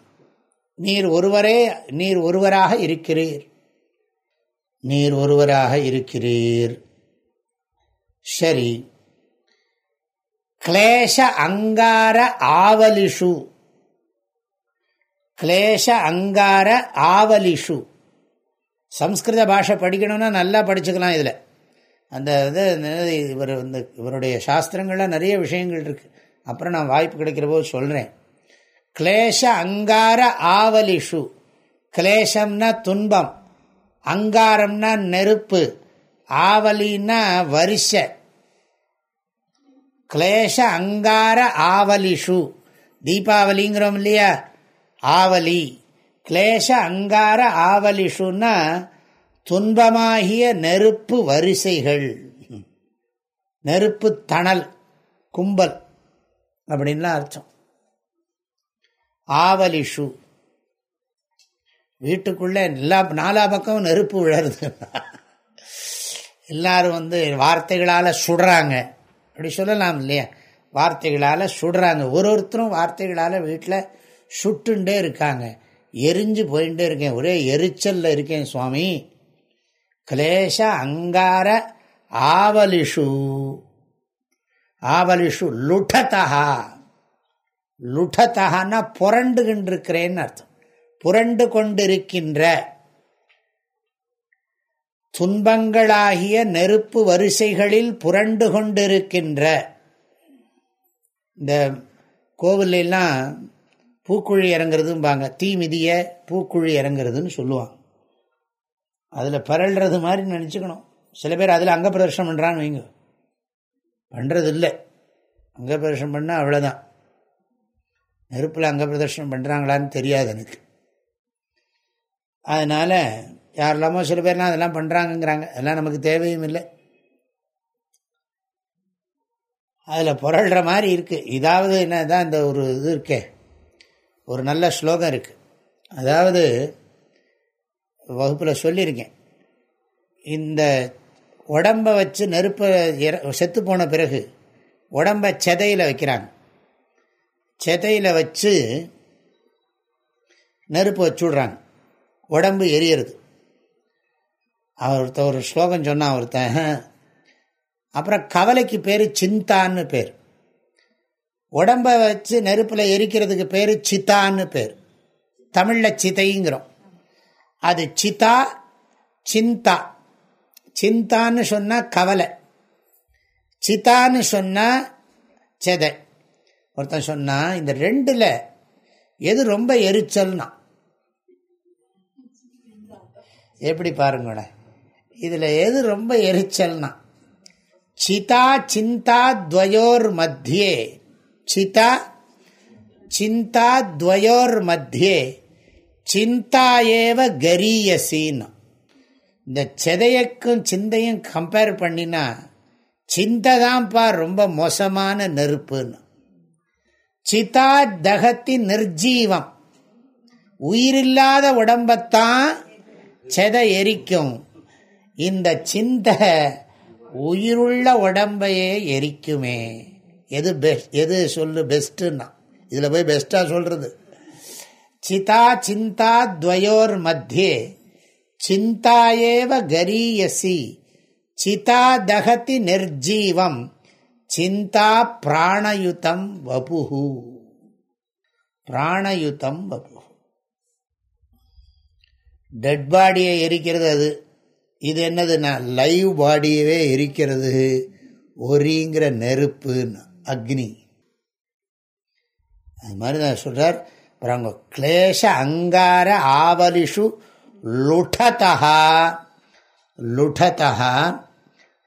நீர் ஒருவரே நீர் ஒருவராக இருக்கிறீர். நீர் ஒருவராக இருக்கிறீர். சரி. கிளேஷ அங்கார ஆவலிஷு. கிளேஷ அங்கார ஆவலிஷு. சம்ஸ்கிருத பாஷை படிக்கணும்னா நல்லா படிச்சுக்கலாம் இதில். அந்த இது இவர் இந்த இவருடைய சாஸ்திரங்களில் நிறைய விஷயங்கள் இருக்குது அப்புறம் நான் வாய்ப்பு கிடைக்கிற போது சொல்கிறேன் கிளேஷ அங்கார ஆவலிஷு. கிளேஷம்னா துன்பம். அங்காரம்னா நெருப்பு. ஆவலின்னா வரிச. கிளேஷ அங்கார ஆவலிஷு. தீபாவளிங்கிறோம் இல்லையா? ஆவலி. கிளேஷ அங்கார ஆவலிஷுன்னா துன்பமாகிய நெருப்பு வரிசைகள். நெருப்பு தணல் கும்பல் அப்படின்லாம் அர்த்தம். ஆவலிஷு. வீட்டுக்குள்ளே எல்லா நாலா பக்கம் நெருப்பு விழருது எல்லாரும் வந்து வார்த்தைகளால் சுடுறாங்க. அப்படி சொல்லலாம் இல்லையா? வார்த்தைகளால் சுடுறாங்க. ஒரு ஒருத்தரும் வார்த்தைகளால் வீட்டில் சுட்டுண்டே இருக்காங்க. எரிஞ்சு போயிட்டே இருக்கேன். ஒரே எரிச்சலில் இருக்கேன் சுவாமி. கிளேஷ அங்கார ஆவலிஷு. ஆவலிஷு லுட்டதா லுட்டதகான்னா புரண்டுகின்றிருக்கிறேன்னு அர்த்தம். புரண்டு கொண்டிருக்கின்ற துன்பங்களாகிய நெருப்பு வரிசைகளில் புரண்டு கொண்டிருக்கின்ற. இந்த கோவிலெல்லாம் பூக்குழி இறங்குறதும்பாங்க. தீ மிதிய பூக்குழி இறங்குறதுன்னு சொல்லுவாங்க. அதில் பரல்றது மாதிரி நினச்சிக்கணும். சில பேர் அதில் அங்க பிரதர்ஷனம் பண்ணுறான்னு வைங்க. பண்ணுறது இல்லை அங்க பிரதர்ஷனம் பண்ணால் அவ்வளோதான் நெருப்பில் அங்க பிரதர்ஷனம் பண்ணுறாங்களான்னு தெரியாது எனக்கு. அதனால் யாரெல்லாமோ சில பேர்லாம் அதெல்லாம் பண்ணுறாங்கங்கிறாங்க அதெல்லாம் நமக்கு தேவையும் இல்லை. அதில் புரள்ற மாதிரி இருக்குது இதாவது என்ன தான் இந்த ஒரு இது இருக்கே. ஒரு நல்ல ஸ்லோகம் இருக்குது அதாவது வகுப்பில் சொல்லியிருக்கேன். இந்த உடம்பை வச்சு நெருப்பை செத்து போன பிறகு உடம்பை செதையில் வைக்கிறாங்க. செதையில் வச்சு நெருப்பு வச்சு உடம்பு எரியறது. அவர்த்த ஒரு ஸ்லோகம் சொன்னான் ஒருத்தன் அப்புறம் கவலைக்கு பேர் சிந்தான்னு பேர். உடம்பை வச்சு நெருப்பில் எரிக்கிறதுக்கு பேர் சித்தான்னு பேர். தமிழில் சிதைங்கிறோம் அது சிதா சிந்தா. சிந்தான்னு சொன்னால் கவலை. சிதான்னு சொன்னால் செதை. ஒருத்தன் சொன்னால் இந்த ரெண்டில் எது ரொம்ப எரிச்சல்னா? எப்படி பாருங்களேன் இதில் எது ரொம்ப எரிச்சல்னா? சிதா சிந்தா துவயோர் மத்தியே சிதா சிந்தா துவயோர் மத்தியே சிந்தா ஏவ கரியசின்னு இந்த செதையக்கும் சிந்தையும் கம்பேர் பண்ணினா சிந்தை தான்ப்பா ரொம்ப மோசமான நெருப்புன்னு. சிதா தகத்தி நிர்ஜீவம். உயிரில்லாத உடம்பத்தான் செதை எரிக்கும். இந்த சிந்தை உயிருள்ள உடம்பையே எரிக்குமே. எது பெஸ்ட் எது சொல்லு பெஸ்ட்டுன்னா இதில் போய் பெஸ்ட்டாக சொல்கிறது சிதா சிந்தா துவயோர் மத்தியே சிந்தாயேவ கரீயசி சிதா தகதி நிர்ஜீவம் சிந்தா பிராணயுதம் வபுகு பிராணயுதம் வபு டெட் பாடியை எரிக்கிறது அது. இது என்னதுன்னா லைவ் பாடியவே எரிக்கிறது. ஒரிங்கிற நெருப்புன்னு. அக்னி. அது மாதிரி தான் சொல்கிறார் அப்புறம் கிளேஷ அங்கார ஆவலிஷு லுடதா லுடதா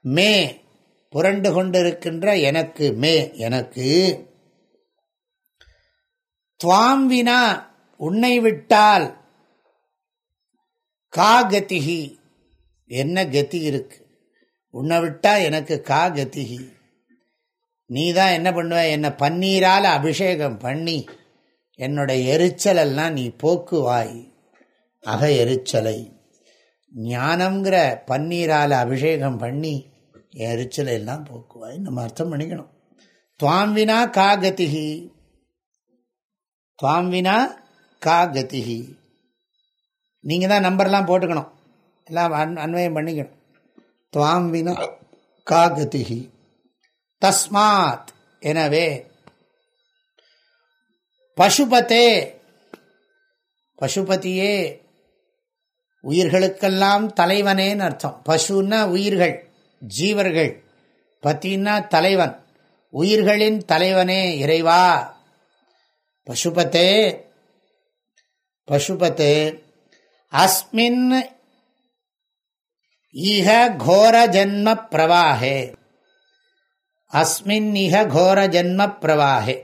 மே புரண்டு கொண்டிருக்கின்ற எனக்கு மே எனக்கு. துவாம் வினா உன்னை விட்டால் கா கதிகி என்ன கதி இருக்கு? உன்னை விட்டா எனக்கு கா கதிகி நீ தான் என்ன பண்ணுவ? என்னை பன்னீரால் அபிஷேகம் பண்ணி என்னோட எரிச்சலெல்லாம் நீ போக்குவாய். அக எரிச்சலை. ஞானம்ங்கிற பன்னீரால் அபிஷேகம் பண்ணி எரிச்சலை எல்லாம் போக்குவாய் நம்ம அர்த்தம் பண்ணிக்கணும். துவாம்வினா காகதிகி கா கதிகி துவாம் கா கதிகி நீங்கள் தான் நம்பர்லாம் போட்டுக்கணும். எல்லாம் அன் அன்வயம் பண்ணிக்கணும். துவாம்வினா கா கதிகி தஸ்மாத். எனவே பசுபதே பசுபதியே உயிர்களுக்கெல்லாம் தலைவனேன்னு அர்த்தம். பசுன்னா உயிர்கள் ஜீவர்கள். பத்தின்னா தலைவன். உயிர்களின் தலைவனே இறைவா. பசுபத்தே பசுபத்தே அஸ்மின் இஹ கோர ஜன்ம பிரவாகே. அஸ்மின் இஹ கோர ஜன்ம பிரவாகே.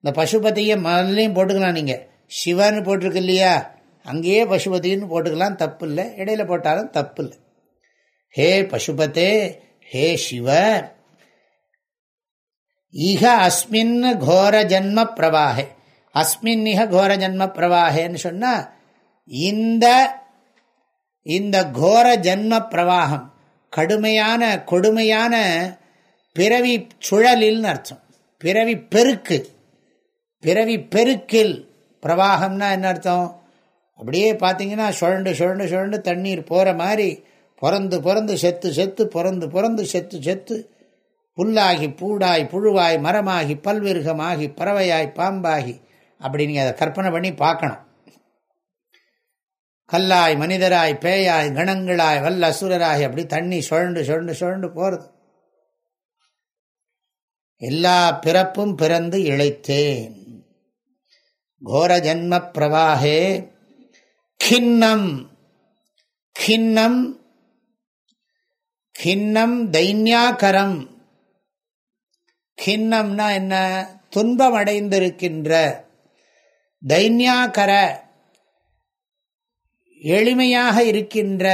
இந்த பசுபதியை முதல்லையும் போட்டுக்கலாம் நீங்கள் சிவன்னு போட்டிருக்கு இல்லையா? அங்கேயே பசுபதினு போட்டுக்கலாம் தப்பு இல்லை இடையில போட்டாலும் தப்பு இல்லை ஹே பசுபதே ஹே சிவ. இக அஸ்மின் கோர ஜன்ம பிரவாகே. அஸ்மின் இக கோர ஜன்ம பிரவாகேன்னு சொன்னால் இந்த இந்த கோர ஜன்ம பிரவாகம் கடுமையான கொடுமையான பிறவி சுழலில்னு அர்த்தம். பிறவி பெருக்கு. பிறவி பெருக்கில். பிரவாகம்னா என்ன அர்த்தம்? அப்படியே பார்த்தீங்கன்னா சுழண்டு சுழண்டு சுழண்டு தண்ணீர் போகிற மாதிரி பிறந்து பிறந்து செத்து செத்து பிறந்து பிறந்து செத்து செத்து புல்லாகி பூடாய் புழுவாய் மரமாகி பல்விருகமாகி பறவையாய் பாம்பாகி அப்படி நீங்கள் அதை கற்பனை பண்ணி பார்க்கணும். கல்லாய் மனிதராய் பேயாய் கணங்களாய் வல்ல அசுரராய் அப்படி தண்ணி சுழண்டு சுழண்டு சுழண்டு போகிறது எல்லா பிறப்பும் பிறந்து இழைத்தேன். கோர ஜன்ம பிரவாகே கிண்ணம் கிண்ணம் கிண்ணம் தைன்யாக்கரம் கிண்ணம்னா என்ன? துன்பம் அடைந்திருக்கின்ற தைன்யாக்கர எளிமையாக இருக்கின்ற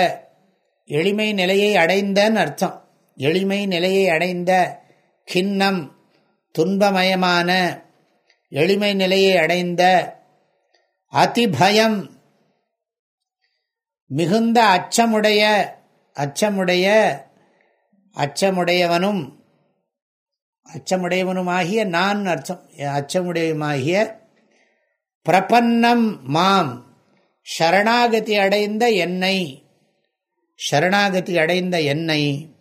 எளிமை நிலையை அடைந்தன்னு அர்த்தம். எளிமை நிலையை அடைந்த கிண்ணம் துன்பமயமான எளிமை நிலையை அடைந்த அதிபயம் மிகுந்த அச்சமுடைய அச்சமுடைய அச்சமுடையவனும் அச்சமுடையவனுமாகிய நான் அர்த்தம் அச்சமுடையமாகிய பிரபன்னம் மாம். ஷரணாகதி அடைந்த என்னை ஷரணாகதி அடைந்த என்னை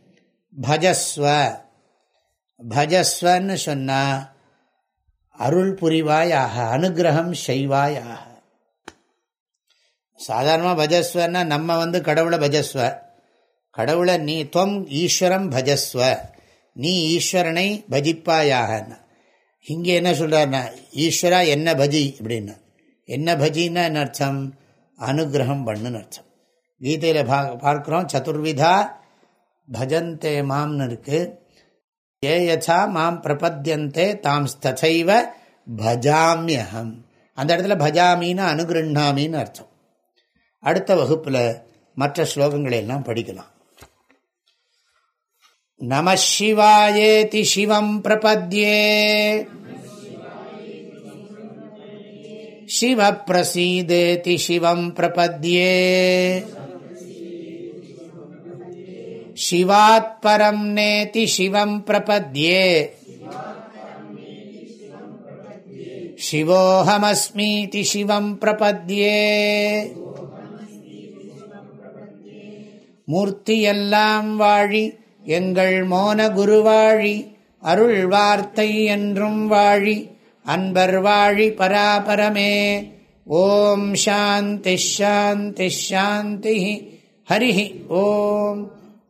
பஜஸ்வ. பஜஸ்வன்னு சொன்னா அருள் புரிவாயாக அனுகிரகம் செய்வாயாக. சாதாரணமாக பஜஸ்வன்னா நம்ம வந்து கடவுளை பஜஸ்வ. கடவுளை நீ தொம் ஈஸ்வரம் பஜஸ்வ. நீ ஈஸ்வரனை பஜிப்பாயாக இங்கே என்ன சொல்கிறார்னா ஈஸ்வரா என்ன பஜி அப்படின்னா. என்ன பஜின்னா என்ன அர்த்தம்? அனுகிரகம் பண்ணுன்னு அர்த்தம். கீதையில் பா பார்க்குறோம் சதுர்விதா பஜந்தே மாம்னு இருக்கு. ஏ யசா மாம் பிரபத்தியந்தே தாம் ததைவ பஜாமியகம் அந்த இடத்துல பஜாமின்னு அனுகிருண்ணாமின்னு அர்த்தம் அடுத்த வகுப்பில் மற்ற ஸ்லோகங்களை எல்லாம் படிக்கலாம் நம சிவாயேதி சிவம் பிரபத்யே शिवप्रसीदेति शिवम् प्रपद्ये शिवात्परम् नेति शिवम् प्रपद्ये शिवोऽहमस्मीति शिवम् प्रपद्ये மூர்த்தியெல்லாம் வாழி எங்கள் மோன குருவாழி அருள் வார்த்தை என்றும் வாழி அன்பர் வாழி பராபரமே ஓம் சாந்தி ஷாந்தி ஷாந்தி ஹரி ஓம்